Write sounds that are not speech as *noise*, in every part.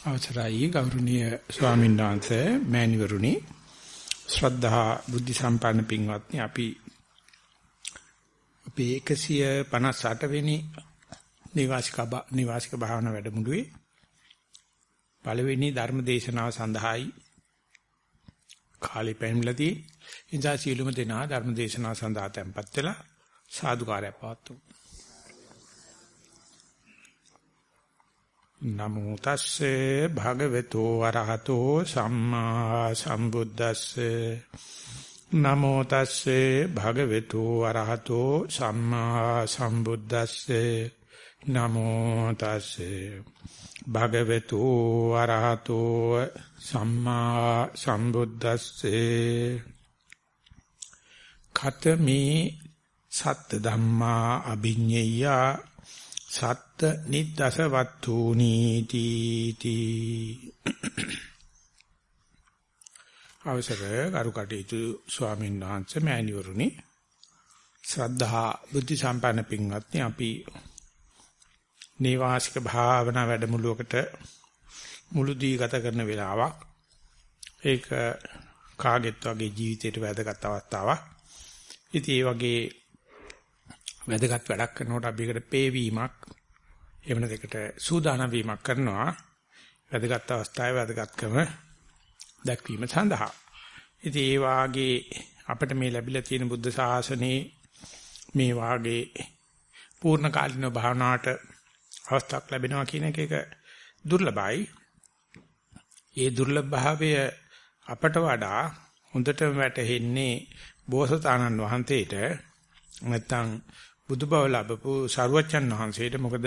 අවසරයි ගෞරවනීය ස්වාමීන් වහන්සේ මෑණිවරුනි. ශ්‍රද්ධා බුද්ධ සම්පන්න පින්වත්නි අපි අපේ 158 වෙනි නිවාසික නිවාසික භාවනා වැඩමුළුවේ පළවෙනි ධර්ම දේශනාව සඳහායි කාලේ පැමිණලාදී ඉඳා සීලුම දෙනා ධර්ම දේශනාව සඳහා tempත් වෙලා සාදුකාරය පවත්වමු. නමෝ තස්සේ භගවතු වරහතෝ සම්මා සම්බුද්දස්සේ. නමෝ තස්සේ භගවතු වරහතෝ සම්මා සම්බුද්දස්සේ. නමෝ තස්සේ භගවතු වරහතෝ සම්මා සම්බුද්දස්සේ. ඛතමේ සත්ත ධම්මා අභිඤ්ඤය සත්ත නිද්දස වත්තුනි තීති. අවසර කරු කටයුතු ස්වාමීන් වහන්සේ මෑණිවරුනි. ශ්‍රද්ධා බුද්ධ සම්පන්න පින්වත්නි අපි නේවාසික භාවනා වැඩමුළුවකට මුළු දී ගත කරන වෙලාවක්. ඒක කාගෙත් වගේ ජීවිතයට වැදගත් අවස්ථාවක්. ඉතින් ඒ වගේ වැදගත් වැඩක් කරනකොට අපි එකට පේවීමක් එවන දෙකට සූදානම් වීමක් කරනවා වැදගත් අවස්ථාවේ වැදගත්කම දැක්වීම සඳහා. ඉතින් ඒ වාගේ අපිට මේ ලැබිලා තියෙන බුද්ධ ශාසනයේ මේ වාගේ පූර්ණ කාලින භාවනාවට අවස්ථාවක් ලැබෙනවා කියන එක එක දුර්ලභයි. ඒ දුර්ලභ භාවය අපට වඩා හොඳට වැටහෙන්නේ බෝසතාණන් වහන්සේට නැත්තම් බුදු බව ලැබපු සරුවච්චන් වහන්සේට. මොකද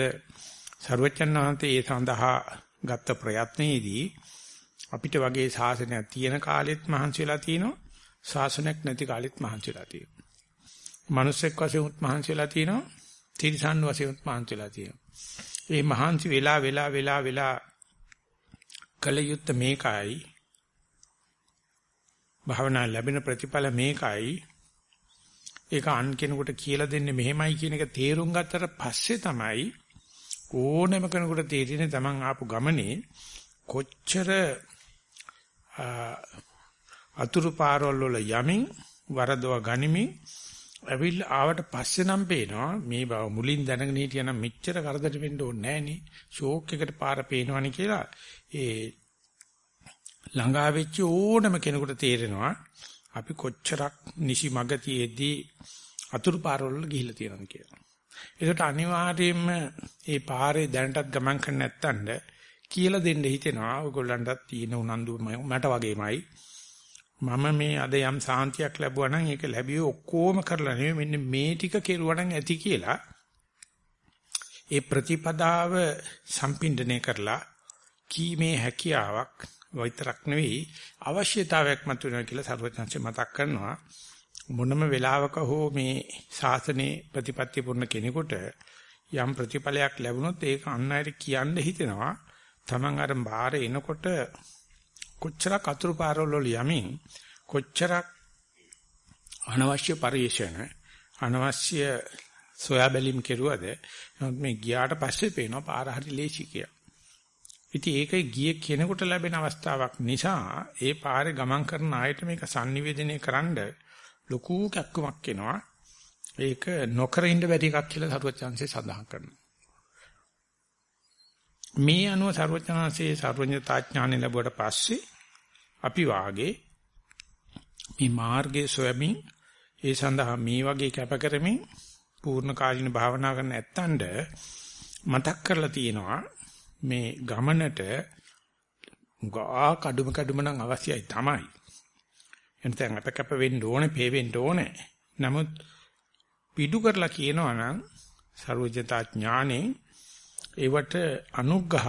සරුවච්චන් වහන්සේ ඒ සඳහා ගත්ත ප්‍රයත්නයේදී අපිට වගේ ශාසනයක් තියෙන කාලෙත් මහන්සි වෙලා තිනවා ශාසනයක් නැති කාලෙත් මහන්සි වෙලා තියෙනවා. මිනිස්සෙක් වශයෙන් උත් මහන්සි වෙලා තිනවා තිරිසන් වශයෙන් උත් මහන්සි වෙලා තියෙනවා. මේ මහන්සි වෙලා වෙලා වෙලා වෙලා කලයුත්ත මේකයි. භාවනා ලැබෙන ප්‍රතිඵල මේකයි. ඒක අන් කෙනෙකුට කියලා දෙන්නේ මෙහෙමයි කියන එක තේරුම් ගත්තට පස්සේ තමයි ඕනෑම කෙනෙකුට තේරෙන්නේ Taman ආපු ගමනේ කොච්චර අතුරු පාරවල් වල යමින් වරදව ගනිමින් ඇවිල්ලා ආවට පස්සේ නම් පේනවා මේ බව මුලින් දැනගෙන හිටියනම් මෙච්චර කරදර වෙන්න ඕනේ නෑනේ ෂෝක් එකට පාර පේනවනේ කියලා. ඒ ළඟා වෙච්ච ඕනම කෙනෙකුට තේරෙනවා අපි කොච්චරක් නිසි මගතියෙදී අතුරු පාරවල ගිහිල්ලා තියෙනවද කියලා. ඒකට අනිවාර්යයෙන්ම මේ පාරේ දැනටත් ගමන් කරන්න නැත්තඳ කියලා දෙන්න හිතෙනවා. ඔයගොල්ලන්ටත් තියෙන උනන්දු මට වගේමයි. මම මේ අද යම් සාන්තියක් ලැබුවා නම් ඒක ලැබියේ ඔක්කොම කරලා නෙවෙයි මෙන්න මේ ටික කෙරුවා නම් ඇති කියලා. ඒ ප්‍රතිපදාව සම්පින්ඩණය කරලා කීමේ හැකියාවක් විතරක් නෙවෙයි අවශ්‍යතාවයක් මතුවෙනවා කියලා සර්වඥාන්සේ මතක් කරනවා. මොනම වෙලාවක හෝ මේ ශාසනයේ ප්‍රතිපත්ති පුරන කෙනෙකුට යම් ප්‍රතිඵලයක් ලැබුණොත් ඒක අන් අයට කියන්න හිතෙනවා. Taman අර බාහිර එනකොට කොච්චරක් අතුරු පාරවල යමින් කොච්චරක් අනවශ්‍ය පරිේශන අනවශ්‍ය සොයා බැලීම් කෙරුවද? මේ ගියාට පස්සේ පේනවා පාර හරි ලේසි කියලා. ඉතින් ඒක ගිය කෙනෙකුට ලැබෙන අවස්ථාවක් නිසා ඒ පාරේ ගමන් කරන ආයත මේක sannivedanaya කරන්න ලොකු කැක්කමක් එනවා. ඒක නොකර ඉන්න බැරි එකක් කියලා සරුවචාන්සේ සඳහන් කරනවා. මේ අනුව සරුවචාන්සේ සර්වඥතා ඥානෙ ලැබුවට පස්සේ අපි වාගේ මේ මාර්ගයේ සොයමින් ඒ සඳහා මේ වගේ කැප කරමින් පූර්ණ කාලින භාවනා කරන ඇත්තන්ට මතක් කරලා තියෙනවා මේ ගමනට ගා කඩුම කඩුම නම් අවශ්‍යයි තමයි. එතෙන් අප කැප වෙන්න ඕනේ, පේ වෙන්න ඕනේ. නමුත් පිටු කරලා කියනවා නම් ਸਰවඥතා ඥානේ ඒවට අනුග්‍රහ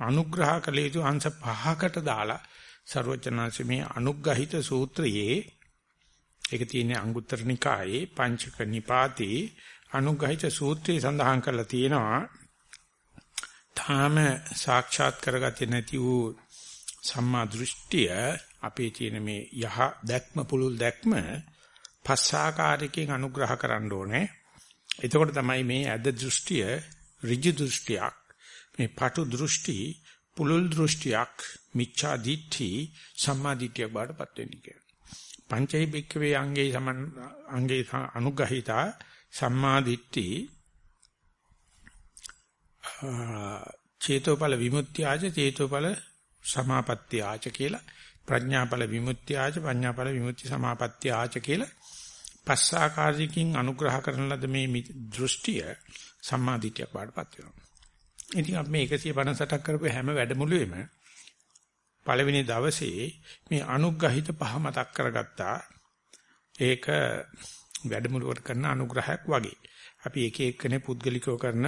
අනුග්‍රහ කළ යුතු අංශ පහකට දාලා ਸਰවඥාන්සේ මේ අනුග්‍රහිත සූත්‍රයේ ඒක තියෙන්නේ අංගුත්තර නිකායේ පංචක නිපාතේ අනුග්‍රහිත සූත්‍රය සඳහන් කරලා තියෙනවා තාම සාක්ෂාත් කරගත්තේ නැති වූ සම්මා දෘෂ්ටිය අපේ තියෙන මේ යහ දැක්ම පුළුල් දැක්ම පස්සාකාරයකින් අනුග්‍රහ කරන්න ඕනේ. එතකොට තමයි මේ ඇද දෘෂ්ටිය ඍජු දෘෂ්ටියක් මේ පටු දෘෂ්ටි පුලුල් දෘෂ්ටියක් මිච්ඡා දිට්ඨි සම්මා දිට්ඨියක් බාටපත් වෙන්නේ කියලා. පංචෛ බික්කවේ අංගේ සමන් අංගේ අනුග්‍රහිතා සම්මා දිට්ඨි චේතෝපල විමුක්තියජ චේතෝපල සමාපත්තියජ කියලා ප්‍රඥාපල විමුක්තියජ ප්‍රඥාපල විමුක්ති සමාපත්තියජ කියලා පස් ආකාරයකින් අනුග්‍රහ කරන ලද මේ දෘෂ්ටිය සම්මාදිටියක් වඩපත් වෙනවා. ඉතින් අපි මේ 158ක් කරපු හැම වැඩමුළුවෙම පළවෙනි දවසේ මේ අනුග්‍රහිත පහ මතක් කරගත්තා. ඒක වැඩමුළුවට කරන අනුග්‍රහයක් වගේ. අපි එක එක්කනේ පුද්ගලිකව කරන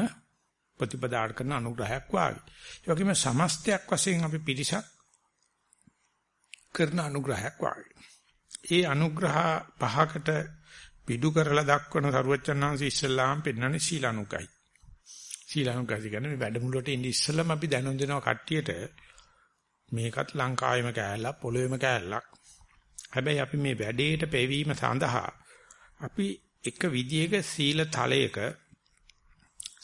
ප්‍රතිපදාට කරන අනුග්‍රහයක් වාගේ. ඒ වගේම සමස්තයක් වශයෙන් අපි පිරිසක් කරන අනුග්‍රහයක් වාගේ. ඒ අනුග්‍රහ පහකට පිටු කරලා දක්වන සරුවචනාංශ ඉස්සල්ලාම් පෙන්වන්නේ සීලානුගයි. සීලානුගයි කියන්නේ මේ වැඩමුළුවට ඉන්නේ ඉස්සල්ලාම අපි දැනුම් දෙනවා කට්ටියට මේකත් ලංකාවෙම කෑල්ලක් පොළොවේම කෑල්ලක්. හැබැයි අපි මේ වැඩේට පෙවීම සඳහා අපි එක විදියක සීල තලයක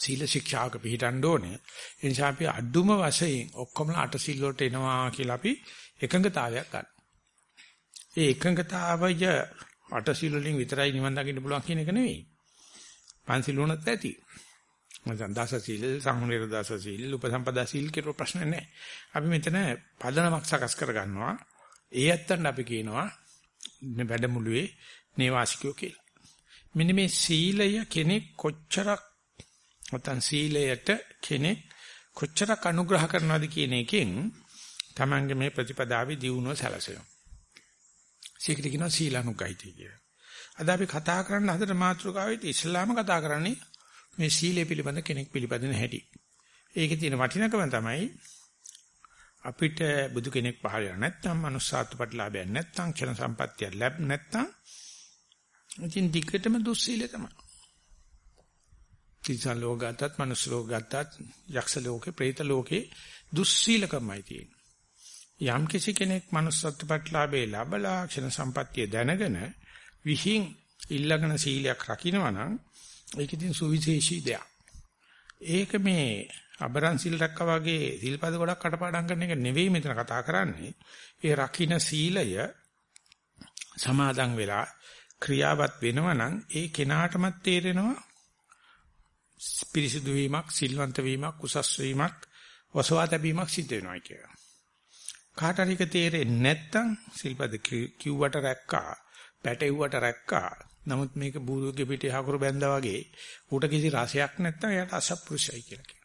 සීල ශික්ෂාවක පිළිටන්න ඕනේ. ඒ නිසා අපි අඩුම වශයෙන් ඔක්කොමලා අට සිල් වලට එනවා කියලා අපි එකඟතාවයක් ගන්න. ඒ එකඟතාවය අට සිල් වලින් විතරයි නිවන් දකින්න පුළුවන් කියන එක නෙවෙයි. පන්සිල් වුණත් ඇති. මචං දස සිල්, සම්මුනිර දස සිල්, උපසම්පදා සිල් කියලා ප්‍රශ්න නැහැ. අපි මෙතන පදනමක් සකස් කර ගන්නවා. ඒ ඇත්තට අපි කියනවා මේ වැඩමුළුවේ නේවාසිකයෝ කියලා. මෙන්න මේ සීලය කෙනෙක් කොච්චරක් නැත්නම් සීලයට කෙනෙක් කොච්චරක් අනුග්‍රහ කරනවද කියන එකෙන් Tamange මේ ප්‍රතිපදාවේ දියුණුව සැලසෙනවා. සීකට කියනවා සීලානුගායිතය කියලා. අද අපි කතා කරන්න හදන මාතෘකාවෙත් ඉස්ලාම කතා කරන්නේ මේ සීලය පිළිබඳ කෙනෙක් පිළිපදින හැටි. ඒකේ තියෙන වටිනකම තමයි අපිට බුදු කෙනෙක් පහල වෙලා නැත්නම් manussාත්ව ප්‍රතිලාභයක් නැත්නම් ක්ෂණ සම්පත්තිය ලැබ නැත්නම් ඉතින් දිගටම දුස්සීලය තමයි. තිසන් ලෝක ගත්තත්, මනුස්ස ලෝක ගත්තත්, යක්ෂ ලෝකේ, പ്രേත ලෝකේ දුස්සීලකමයි තියෙන්නේ. යම් කිසි කෙනෙක් manussත්ව ප්‍රතිලාභේ ලැබලා ක්ෂණ සම්පත්තිය දැනගෙන විහිං ඉල්ලගෙන සීලයක් රකින්නවා නම් ඒක ඉතින් සුවිශේෂී දෙයක්. ඒක මේ අබරන් සිල් රැක්කා වගේ සිල්පද ගොඩක් කටපාඩම් කරන එක නෙවෙයි මෙතන කතා කරන්නේ. ඒ රකින්න සීලය සමාදන් වෙලා ක්‍රියාවත් වෙනවා නම් ඒ කෙනාටමත් තේරෙනවා පිරිසිදු වීමක්, සිල්වන්ත වීමක්, උසස් වීමක්, වසවා තැබීමක් සිද්ධ වෙනවා කියලා. කාට හරි ඒක තේරෙන්නේ නැත්නම් සිල්පද කිව්වට රැක්කා, පැටෙව්වට රැක්කා. නමුත් මේක බූරුගේ පිටේ හකුරු බැඳා වගේ ඌට කිසි රසයක් නැත්නම් එයාට අසත්පුරුෂයි කියලා කියනවා.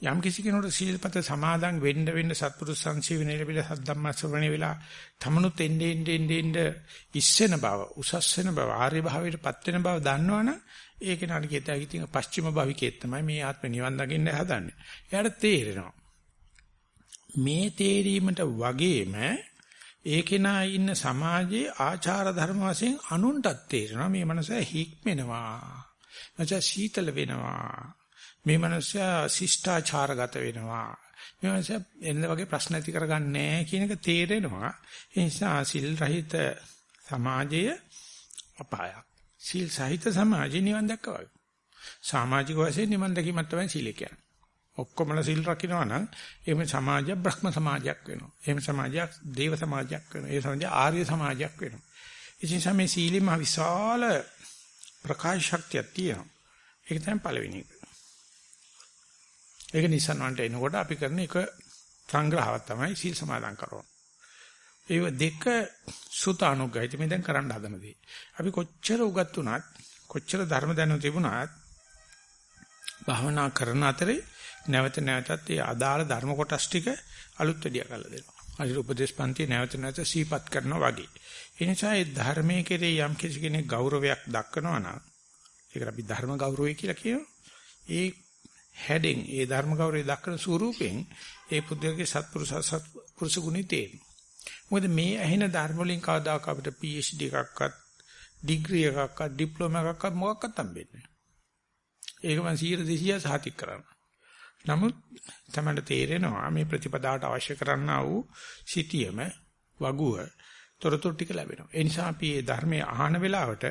යම් කිසි කෙනෙකුට සීල්පත සමාදන් වෙන්න වෙන්න සත්පුරුෂ සංසීවන ලැබිලා සද්ධම්ම ශ්‍රවණේ වෙලා තමනුත් එන්නේ එන්නේ එන්නේ ඉස්සෙන බව උසස් වෙන බව ආර්ය භාවයටපත් වෙන බව දන්නවනම් ඒක නඩ කියත හැකි තියෙන පස්චිම භවිකේ තමයි මේ ආත්ම නිවන් දකින්න හදන්නේ. එයාට තේරෙනවා. මේ තේරීමට වගේම ඒකේනා ඉන්න සමාජයේ ආචාර ධර්ම වශයෙන් අනුන්ටත් තේරෙනවා මේ මනස හික්මෙනවා. නැච සීතල වෙනවා. මේ මනුස්සයා ශිෂ්ටාචාරගත වෙනවා. මේ මනුස්සයා එන්න වගේ ප්‍රශ්න ඇති කරගන්නේ කියන එක තේරෙනවා. ඒ නිසා සිල් රහිත සමාජය අපායක්. සිල් සහිත සමාජය නිවන් දැක්කා වගේ. සමාජික වශයෙන් නිවන් දැකීමක් තමයි සීල කියන්නේ. ඔක්කොමලා සිල් රකින්නවා නම් එහෙම සමාජය බ්‍රහ්ම සමාජයක් වෙනවා. එහෙම සමාජයක් දේව සමාජයක් වෙනවා. ඒ සමාජය ආර්ය සමාජයක් වෙනවා. ඉතින් සමේ සීලෙම විශාල ප්‍රකාශ ශක්තියක් තියෙනවා. ඒක තමයි පළවෙනි එක. ඒක Nissan වන්ට එනකොට අපි කරන එක සංග්‍රහයක් තමයි සීල් සමාදන් කරනවා. ඒ දෙක සුතානුග්‍රහිත මේ දැන් කරන්න හදන දේ. අපි කොච්චර උගත් වුණත් කොච්චර ධර්ම දැනුම තිබුණත් භාවනා කරන අතරේ නැවත නැවතත් ඒ අදාළ ධර්ම කොටස් ටික අලුත් වැඩිය කරලා දෙනවා. හරි උපදේශ පන්ති නැවත නැවත සීපත් කරනවා වගේ. ඒ නිසා ඒ ධර්මයේ කෙරේ යම් කිසි කෙනෙක් ගෞරවයක් දක්වනවා නම් ඒකට අපි ධර්ම ගෞරවය කියලා කියනවා. ඒ හැඩෙන් ඒ ධර්ම ගෞරවය දක්වන ස්වරූපෙන් ඒ පුද්ගලගේ සත්පුරුෂ සත්පුරුෂ ගුණي තේරෙනවා. මොකද මේ ඇහෙන ධර්ම වලින් කවදාක අපිට PhD එකක්වත් ඩිග්‍රී එකක්වත් ඩිප්ලෝමා එකක්වත් මොකක්වත් හම්බෙන්නේ නැහැ. ඒක මම 100 200 සාතික් කරනවා. නමුත් තමයි තේරෙනවා මේ ප්‍රතිපදාවට අවශ්‍ය කරන්නා වූ සිටියම වගුව තොරතුරු ටික ලැබෙනවා. ඒ නිසා අපි මේ ධර්මයේ අහන වෙලාවට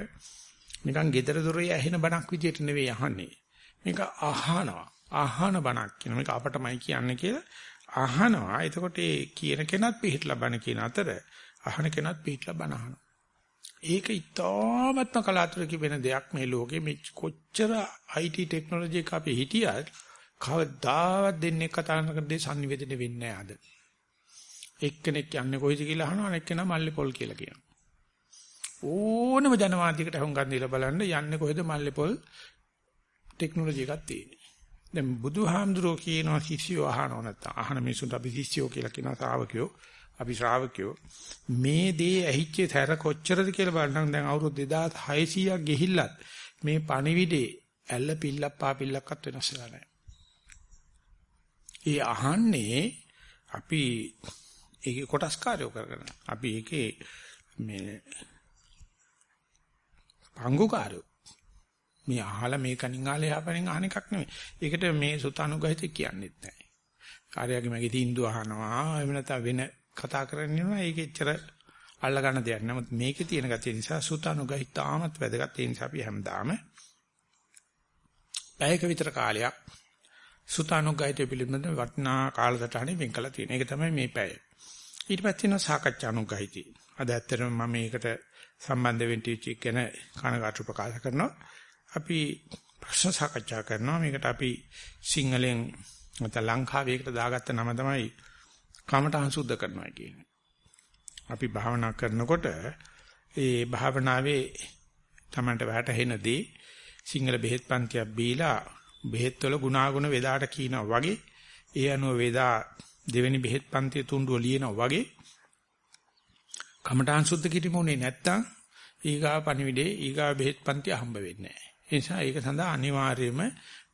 නිකන් gedara dore ඇහෙන බණක් විදියට නෙවෙයි අහන්නේ. මේක අහනවා. අහන බණක් කියන මේක අපටමයි කියන්නේ කියලා අහනවා. එතකොට ඒ කියන කෙනත් පිළිහිට ලබන කියන අතර අහන කෙනත් පිළිහිට ලබන අහනවා. ඒක ඉතාමත්ම කලාතුරකින් වෙන දෙයක් මේ ලෝකෙ මේ කොච්චර IT ටෙක්නොලොජි එක අපි හිටියත් කවදාවත් දෙන්නේ කතා කරන දේ sannivedana වෙන්නේ නැහැ අද. එක්කෙනෙක් යන්නේ කොයිද කියලා අහනවා අනෙක් කෙනා මල්ලේ පොල් කියලා කියනවා. ඕනම ජනවාදයකට හුඟක් දීලා බලන්න යන්නේ කොහෙද මල්ලේ පොල් ටෙක්නොලොජි එකක් තියෙන්නේ. දැන් බුදුහාමුදුරෝ කියනවා ශිෂ්‍යෝ අහනව නැත්නම් අහන මිනිසුන්ට අපි ශිෂ්‍යෝ කියලා කියනවා ශ්‍රාවකයෝ. අපි ශ්‍රාවකයෝ මේ දේ ඇහිච්ච තැර කොච්චරද කියලා බලන්න දැන් අවුරුදු 2600ක් ගෙහිල්ලත් මේ පණිවිඩේ ඇල්ල පිල්ලක් පා පිල්ලක්වත් වෙනස් වෙලා නැහැ. ඒ අහන්නේ අපි ඒකේ කොටස්කාරයෝ කරගෙන අපි ඒකේ මේ පංගුකාරයෝ මේ අහලා මේ කණින් ආලේ යහපණින් අහන එකක් නෙමෙයි. ඒකට මේ සුතානුගහිත කියන්නේත් නැහැ. කාර්යයගේ මගේ තීන්දුව අහනවා එහෙම නැත්නම් වෙන කතා කරන්නේ නෑ ඒක එච්චර අල්ල ගන්න දෙයක් නෑ. නමුත් මේකේ තියෙන ගැතිය නිසා සුතානුගහිත තාමත් වැදගත්. ඒ නිසා අපි හැමදාම පැයක විතර කාලයක් සුතානුගහිත පිළිබඳ වටිනා කාලසටහනේ වෙන් කළා තියෙන. ඒක තමයි මේ පැය. ඊට පස්සේ තියෙනවා සාකච්ඡානුගහිතී. අද ඇත්තටම මම මේකට සම්බන්ධ වෙන්න ඉච්ච ගැන කනගාටු ප්‍රකාශ කරනවා. අපි ප්‍රශ්න සාකච්ඡා කරනවා. මේකට අපි සිංහලෙන් නැත්නම් ලංකාවේකට දාගත්ත නම තමයි කමඨහං සුද්ධ කරනවා කියන්නේ. අපි භාවනා කරනකොට ඒ භාවනාවේ Tamanට වැටහෙනදී සිංහල බෙහෙත් පන්තියක් බීලා බෙහෙත් වල ගුණාගුණ වේදාට කියනවා වගේ ඒ අනුව වේදා දෙවෙනි බෙහෙත් පන්තිය තුඬුව ලියනවා වගේ කමඨාන් සුද්ධ කිරීමුනේ නැත්තම් ඊගා පණිවිඩේ ඊගා බෙහෙත් පන්තිය හම්බ වෙන්නේ නැහැ. ඒ නිසා ඒක සඳහා අනිවාර්යයෙන්ම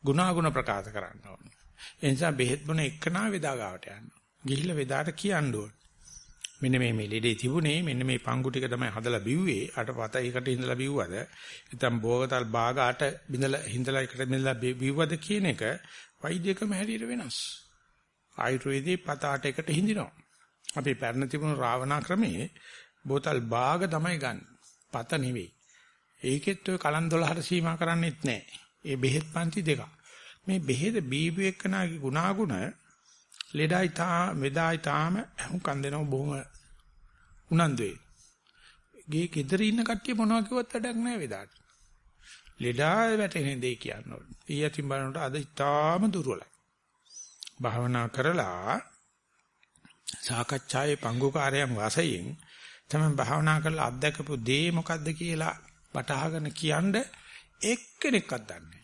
ගුණාගුණ ප්‍රකාශ කරන්න ඕනේ. ඒ නිසා බෙහෙත් බොන එකනා වේදා ගාවට යන්න. ගිහිල්ලා වෙදාට කියන්න ඕන. මෙන්න මේ මේ ලෙඩේ තිබුණේ මෙන්න මේ පංගු ටික තමයි හදලා බිව්වේ අට පත එකට ඉඳලා බිව්වද නැත්නම් භෝගතල් භාග අට බිඳලා හිඳලා එකට බිඳලා බිව්වද කියන එක වෛද්‍යකම හැටියට වෙනස් ආයුර්වේදේ පත අට එකට හිඳිනවා අපි පැරණ තිබුණු රාවණා ක්‍රමයේ බෝතල් භාග තමයි ගන්න පත නෙවෙයි ඒකෙත් ඔය කලන් 12ට සීමා කරන්නේත් නැහැ ඒ බෙහෙත් පන්ති දෙක මේ බෙහෙත බීබු එක්කනාගේ ගුණාගුණ ලෙඩයි තා මෙදායි තාම හුඟක් දෙනව බොහොම උනන්දුවේ. ගේ gederi ඉන්න කට්ටිය මොනවා කිව්වත් වැඩක් නැහැ වෙදාට. ලෙඩා වැටෙන දෙය කියන්න ඕනේ. ඊ යතින් බලනකොට අද ඉතාම දුර්වලයි. භාවනා කරලා සාකච්ඡාවේ පංගුකාරයන් වාසයෙන් තමයි භාවනා කරලා අත්දකපු දේ මොකද්ද කියලා වටහාගෙන කියන්න එක්කෙනෙක්වත් දන්නේ නැහැ.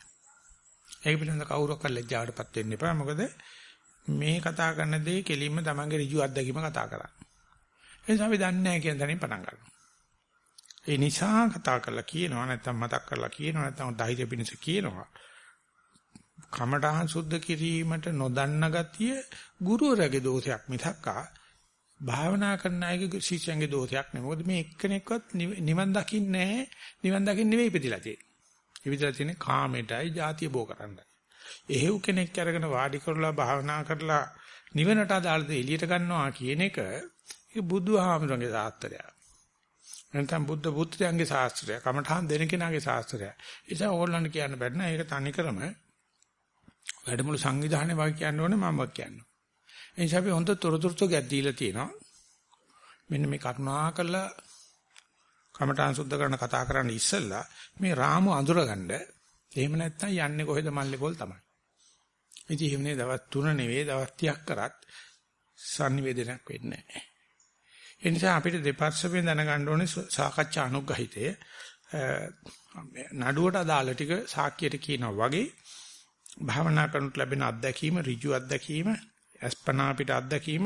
ඒක පිළිබඳව කවුරක්වත් ලැජ්ජාවටපත් වෙන්න එපා. මොකද මේ කතා කරන දේ කෙලින්ම තමන්ගේ ඍජු අත්දැකීම කතා කරන්නේ. ඒ නිසා අපි දන්නේ නැහැ කියන තැනින් පටන් ගන්නවා. ඒ නිසා කතා කරලා කියනවා නැත්නම් මතක් කරලා කියනවා නැත්නම් ධෛර්ය පිණිස කියනවා. කමඨහං සුද්ධ කිරීමට නොදන්න ගතිය ගුරුවරයාගේ දෝෂයක් මිසක්කා භාවනා කරන අයගේ ශිෂ්‍යයන්ගේ දෝෂයක් නෙවෙයි. මොකද මේ එක්කෙනෙක්වත් නිවන් දකින්නේ නැහැ. නිවන් දකින්න නෙවෙයි ඉපදිලා තියෙන්නේ. ඉපදිලා තියෙන්නේ කාමයටයි, ಜಾතිය බෝ කරන්නයි. එහෙව් කෙනෙක් අරගෙන වාඩි කරලා භාවනා කරලා නිවනට අදාළ දේ එළියට ගන්නවා කියන එක ඒක බුදුහාමුදුරන්ගේ සාස්ත්‍රයක්. නැත්නම් බුද්ධ පුත්‍රයන්ගේ ශාස්ත්‍රය, කමඨාන් දෙන කෙනාගේ ශාස්ත්‍රය. ඒ නිසා ඕගොල්ලන්ට කියන්න බැරි නෑ ඒක තනිකරම වැඩමුළු සංවිධානයේ වගේ කියන්න ඕනේ මම වක් කියනවා. ඒ නිසා අපි හොඳ තොරතුරු ටිකක් දීලා තියෙනවා. මෙන්න මේ කරුණා කළා කමඨාන් සුද්ධ කරන කතා කරන්න ඉස්සෙල්ලා මේ රාමු අඳුරගන්න එහෙම නැත්නම් යන්නේ කොහෙද මල්ලේ පොල් තමයි. ඉතින් එහෙමනේ දවස් 3 නෙවෙයි දවස් 30ක් කරත් sannivedanayak වෙන්නේ නැහැ. ඒ නිසා අපිට දෙපස්සෙන් දැනගන්න ඕනේ සාකච්ඡා අනුග්‍රහිතය නඩුවට අදාළ ටික සාක්කියට කියනවා වගේ භාවනා කරනට ලැබෙන අත්දැකීම ඍජු අත්දැකීම අස්පනා අපිට අත්දැකීම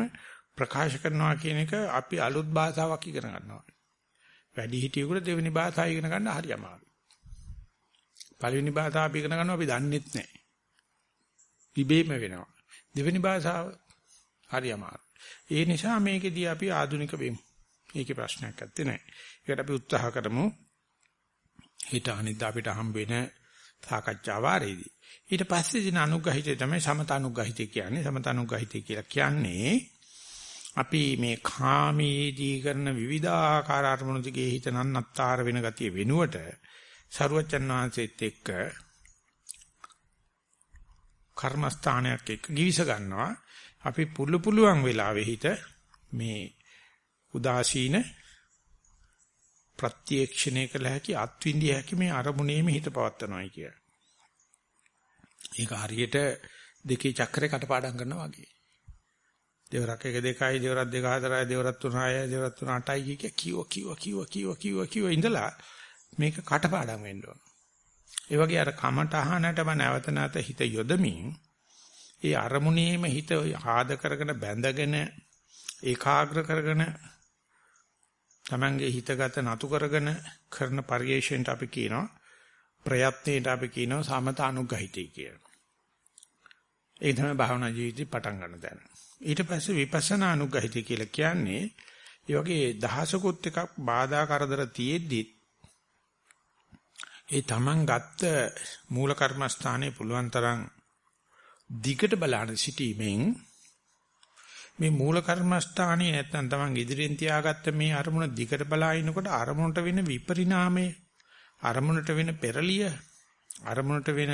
ප්‍රකාශ කරනවා කියන එක අපි අලුත් භාෂාවක් ඉගෙන ගන්නවා. වැඩි හිටියෙකුට දෙවෙනි භාෂාව ඉගෙන ගන්න හරි අමාරුයි. පළවෙනි භාෂාව අපි ඉගෙන ගන්නවා අපි දන්නෙත් නැහැ. ඉබේම වෙනවා. දෙවෙනි භාෂාව හරි අමාරු. ඒ නිසා මේකෙදී අපි ආධුනික වෙමු. ඒකේ ප්‍රශ්නයක් නැත්තේ නෑ. ඒකට අපි උත්සාහ කරමු. හිත අනිද්දා අපිට හම්බ වෙන සාකච්ඡා වාරයේදී. ඊට පස්සේ දින අනුග්‍රහිතය තමයි සමතනුග්‍රහිතය කියන්නේ. සමතනුග්‍රහිතය කියලා කියන්නේ අපි මේ කාමීදී කරන විවිධාකාර අරමුණු දිගේ හිත නන්නත්තර වෙන ගතිය වෙනුවට සරුවචන් වහන්සේත් එක්ක කර්මස්ථානයක් එක්ක givis ගන්නවා අපි පුළු පුළුවන් වෙලාවෙ හිත මේ උදාසීන ප්‍රත්‍යක්ෂණය කළ හැකි අත්විඳිය හැකි මේ අරමුණේම හිත පවත්නවායි කිය. ඒක හරියට දෙකේ චක්‍රේ කටපාඩම් කරනවා වගේ. දෙවරක් එක දෙකයි දෙවරක් දෙක හතරයි දෙවරක් තුන හයයි දෙවරක් තුන අටයි කිය කිව්ව කිව්ව කිව්ව කිව්ව කිව්ව කිව්ව ඉඳලා මේක කටපාඩම් වෙන්න ඕන. ඒ වගේ අර කමට අහනටම නැවත නැවත හිත යොදමින් ඒ අරමුණේම හිත ආද කරගෙන බැඳගෙන ඒකාග්‍ර කරගෙන තමන්ගේ හිතගත නතු කරගෙන කරන පරිේශණයට අපි කියනවා ප්‍රයත්නයට අපි කියනවා සමත අනුගහිතයි කියලා. ඒ තමයි භාවනා ජීවිතේ පටන් ගන්න තැන. ඊට පස්සේ විපස්සනා අනුගහිතය කියලා කියන්නේ ඒ වගේ දහසකුත් එකක් බාධා කරදර තියෙද්දි ඒ තමන් ගත්ත මූල කර්මස්ථානයේ පුළුවන් තරම් දිගට බලන සිටීමෙන් මේ මූල කර්මස්ථානේ නැත්තම් තමන් ඉදිරියෙන් තියාගත්ත මේ අරමුණ දිගට බලාිනකොට අරමුණට වෙන විපරිණාමය අරමුණට වෙන පෙරලිය අරමුණට වෙන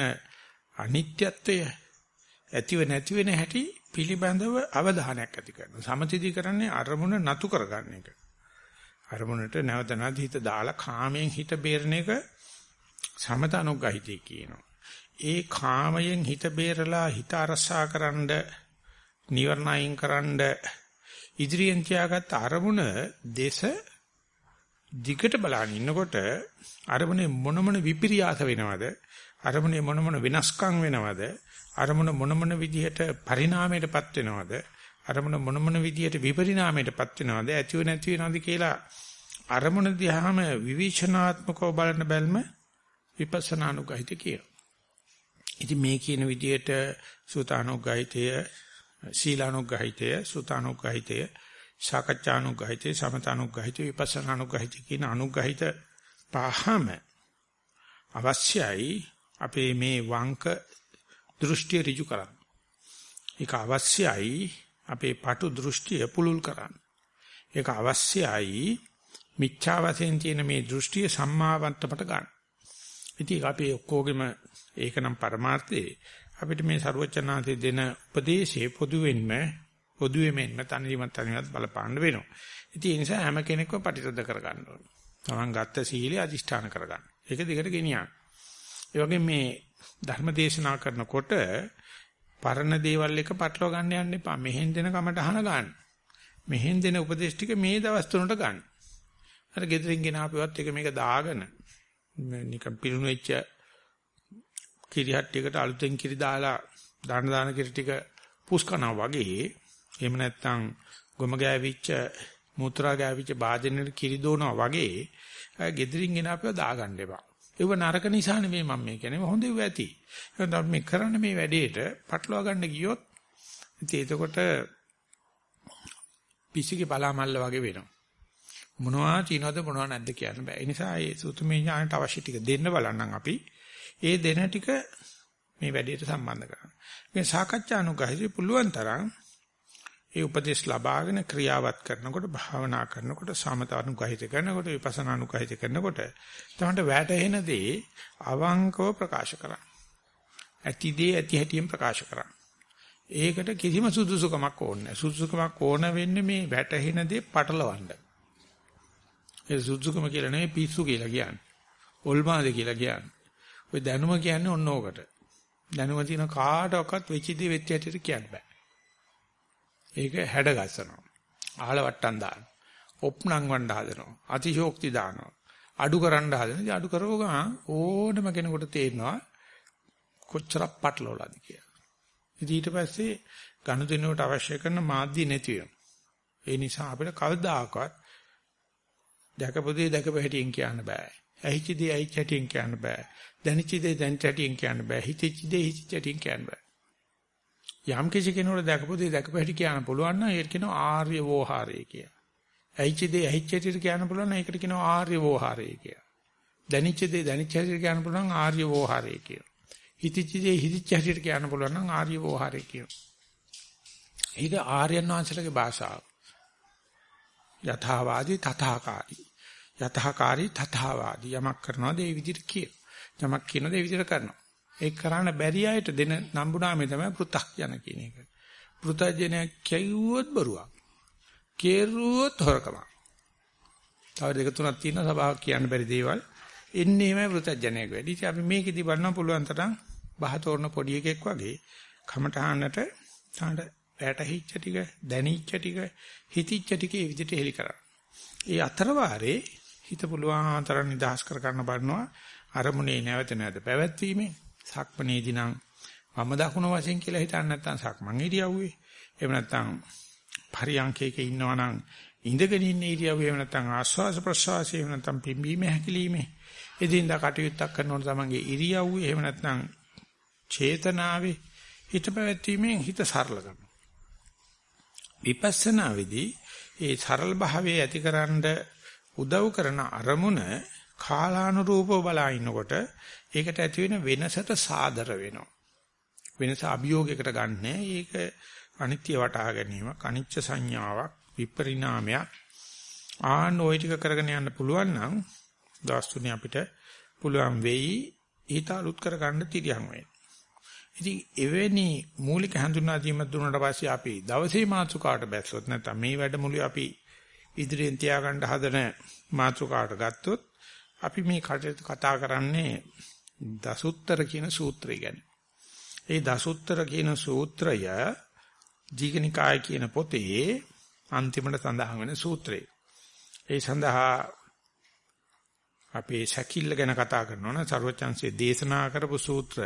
අනිත්‍යත්වය ඇතිව නැති වෙන හැටි පිළිබඳව අවධානයක් ඇති කරනවා. සමතිදි කරන්නේ අරමුණ නතු කරගන්න එක. අරමුණට නැවත නැවත හිත දාලා කාමයෙන් හිත බේරන එක සමත අනුග්‍රහිතය කියනවා. ඒ කාමයෙන් හිත බේරලා හිත අරසාකරනද නිවර්ණයින් කරන්ඩ ඉදිරියෙන් තියාගත්ත අරමුණ දේශ දිගට බලන ඉන්නකොට අරමුණේ මොන මොන විපිරියාස වෙනවද? අරමුණේ මොන මොන වෙනස්කම් වෙනවද? අරමුණ මොන මොන විදිහට පරිණාමයටපත් වෙනවද? අරමුණ මොන මොන විදිහට විපරිණාමයටපත් වෙනවද? ඇතිව නැති වෙනවද කියලා අරමුණ දිහාම විවිචනාත්මකව බලන බැල්ම විපස්සනානුගහිත කියන. ඉතින් මේ කියන විදිහට සූතානුගහිතය සීලානුග්‍රහිතය, සුතානුග්‍රහිතය, සාකච්ඡානුග්‍රහිතය, සමතානුග්‍රහිතය, විපස්සනානුග්‍රහිතය කියන අනුග්‍රහිත පහම අවශ්‍යයි අපේ මේ වංක දෘෂ්ටි ඍජු කරන්න. ඒක අවශ්‍යයි අපේ පටු දෘෂ්ටිය පුලුල් කරන්න. ඒක අවශ්‍යයි මිච්ඡා වශයෙන් තියෙන මේ දෘෂ්ටිය සම්මාවන්තමට ගන්න. ඉතින් අපි ඔක්කොගෙම ඒකනම් පරමාර්ථයේ අපිට මේ ਸਰවචනාන්තේ දෙන උපදේශයේ පොදුවෙන්ම පොදුවෙමින්ම තනියම තනියම බලපාන්න වෙනවා. ඉතින් ඒ නිසා හැම කෙනෙක්ම ප්‍රතිසද්ද කරගන්න ඕනේ. තමන් ගත්ත සීලය අදිෂ්ඨාන කරගන්න. ඒක දිගට ගෙනියන්න. ඒ වගේ මේ ධර්ම දේශනා කරනකොට පරණ දේවල් එක පටලවා ගන්න යන්න එපා. මෙහෙන් දෙන කමට අහන ගන්න. මෙහෙන් දෙන උපදේශ ටික මේ දවස් තුනට ගන්න. අර ගෙදරින් ගෙන ආපුවත් එක මේක දාගෙන නිකන් පිරුණු වෙච්ච කිරිහට්ටියකට අලුතෙන් කිරි දාලා දාන දාන කිරි ටික පුස් කරනවා වගේ එහෙම නැත්නම් ගොම ගෑවිච්ච මුත්‍රා ගෑවිච්ච භාජනෙට කිරි දෝනවා වගේ ගෙදරින් ගෙන අපිව දාගන්න එපා. ඒව නරක නිසා නෙමෙයි මම මේ කියන්නේ හොඳ ඒව ඇති. එහෙනම් මේ කරන්න මේ වැඩේට පටලවා ගන්න ගියොත් ඉතින් එතකොට පිසිගේ බලාමල්ල වගේ වෙනවා. මොනවා තියනවද මොනවා නැද්ද කියන්න බෑ. ඒ නිසා ඒ සුතුමේ ඥානට අවශ්‍ය ටික දෙන්න බලන්නම් අපි. ඒ දෙන ටික මේ වැඩේට සම්බන්ධ කරගන්න. මේ සාකච්ඡානුගහිතේ පුළුවන් තරම් ඒ උපදේශ ලබාගෙන ක්‍රියාවත් කරනකොට භාවනා කරනකොට සමතානුගහිත කරනකොට විපස්සනානුගහිත කරනකොට තමන්ට වැටහෙන දේ අවංකව ප්‍රකාශ කරන්න. ඇති දේ ඇති හැටියෙන් ප්‍රකාශ කරන්න. ඒකට කිසිම සුදුසුකමක් ඕනේ නැහැ. සුදුසුකමක් ඕන වෙන්නේ මේ වැටහෙන දේ පටලවන්න. ඒ සුදුසුකම කියලා නෙවෙයි පිස්සු කියලා කියන්නේ. ඔල්මාද කියලා කියන්නේ. ඔය දැනුම කියන්නේ ඔන්න ඕකට. දැනුම තියෙන කාටවත් වෙච්ච දේ වෙච්ච හැටියට කියන්න බෑ. ඒක හැඩ ගස්සනවා. ආල වට්ටම් දාන. ඔප්නං වණ්ඩ හදනවා. අතිශෝක්ති දානවා. අඩු කරන්න හදන. ඉතින් අඩු කරව ගමන් ඕනම කෙනෙකුට තේරෙනවා කොච්චරක් පටලවලාද කියලා. ඉතින් ඊට පස්සේ ගනුදෙනුවට අවශ්‍ය කරන මාධ්‍ය නැති වෙනවා. ඒ නිසා අපිට කවදාකවත් දැකපොදේ දැකපු හැටියෙන් කියන්න බෑ. ඇහිච්ච දේ ඇහිච්ච හැටියෙන් කියන්න බෑ. දැනිච්ච දේ දැනිච්ච හැටියෙන් කියන්න බෑ. හිතෙච්ච දේ හිතෙච්ච හැටියෙන් කියන්න බෑ. යම් කිසි කෙනෙකුට දැකපු දේ දැකපු හැටි කියන්න පුළුවන් නම් ඒකට කියනවා ආර්ය වෝහාරය කියලා. ඇහිච්ච දේ ඇහිච්ච හැටියට කියන්න පුළුවන් නම් ඒකට කියනවා ආර්ය වෝහාරය කියලා. දැනිච්ච දේ දැනිච්ච හැටියට කියන්න පුළුවන් ආර්ය වෝහාරය කියලා. හිතෙච්ච දේ හිතෙච්ච හැටියට කියන්න පුළුවන් නම් ආර්ය වෝහාරය කියනවා. ඒක ආර්යයන් වහන්සේලගේ භාෂාව. යථාවාදී තථාකාරී. යථාකාරී තථාවාදී යමක් කරනවාද ඒ විදිහට කියන. යමක් කියනද ඒ විදිහට කරනවා. ඒක කරන්න බැරි අයට දෙන නම්බුනාමේ තමයි පෘ탁ජන කියන එක. පෘථජ්ජනය කියුවොත් බරුවක්. කෙරුවොත් හොරකම. තව දෙක තුනක් තියෙන සභාවක් කියන්න බැරි දේවල් එන්නේමයි පෘථජ්ජනයක් වැඩි. ඉතින් අපි මේකෙදි බලන්න පුළුවන් තරම් බහතෝරන පොඩි එකෙක් වගේ කමටහනට තාඩ වැටහිච්ච ටික දැනිච්ච ටික හිතිච්ච ටික ඒ විදිහට හෙලි කරා. ඒ අතර වාරේ හිත පුළුවන් තරම් නිදහස් කර ගන්න බලනවා අරමුණේ නැවත නැවත පැවැත්වීමෙන් සක්මනේදී නම් වම දකුණ වශයෙන් කියලා හිතන්න නැත්නම් සක්මන් ඉරියව්වේ. එහෙම නැත්නම් පරියන්කේක ඉන්නවා නම් ඉඳගෙන ඉන්න ඉරියව්වේ. එහෙම නැත්නම් ආස්වාස ප්‍රසවාසය. එහෙම නැත්නම් පිම්බීම හැකිලිමේ. එදින්දා කටයුත්තක් කරනකොට තමන්ගේ ඉරියව්වේ. එහෙම නැත්නම් චේතනාවේ හිත පැවැත්වීමෙන් හිත සරල කරනවා. විපස්සනා වෙදී ඒ සරල භාවයේ ඇතිකරන උදව් කරන අරමුණ කාලානුරූපව බලා ඉන්නකොට ඒකට ඇති වෙන වෙනසට සාදර වෙනවා. වෙනස අභියෝගයකට ගන්න. ඒක අනිත්‍ය වටහා ගැනීමක්, අනිච්ච සංඥාවක්, විපරිණාමයක්. ආන ওই ටික කරගෙන යන්න පුළුවන් නම් දවස් තුනේ අපිට පුළුවන් වෙයි ඊට අලුත් කරගන්න තිරියන් වෙන්න. ඉතින් එවැනි මූලික හඳුනා දීමක් දුන්නාට පස්සේ අපි දවසේ මාතෘකාවට බැස්සොත් නැත්නම් මේ වැඩමුළුවේ අපි ඉදිරියෙන් තියාගන්න හදන මාතෘකාවට ගත්තොත් අපි මේ කටයුතු කතා කරන්නේ දසුත්තර කියන සූත්‍රය ගැන. ඒ දසුත්තර කියන සූත්‍රය දීඝනිකාය කියන පොතේ අන්තිමට සඳහන් වෙන සූත්‍රය. ඒ සඳහා අපේ ශකිල්ල ගැන කතා කරනවා නම් ਸਰවචන්සේ දේශනා කරපු සූත්‍ර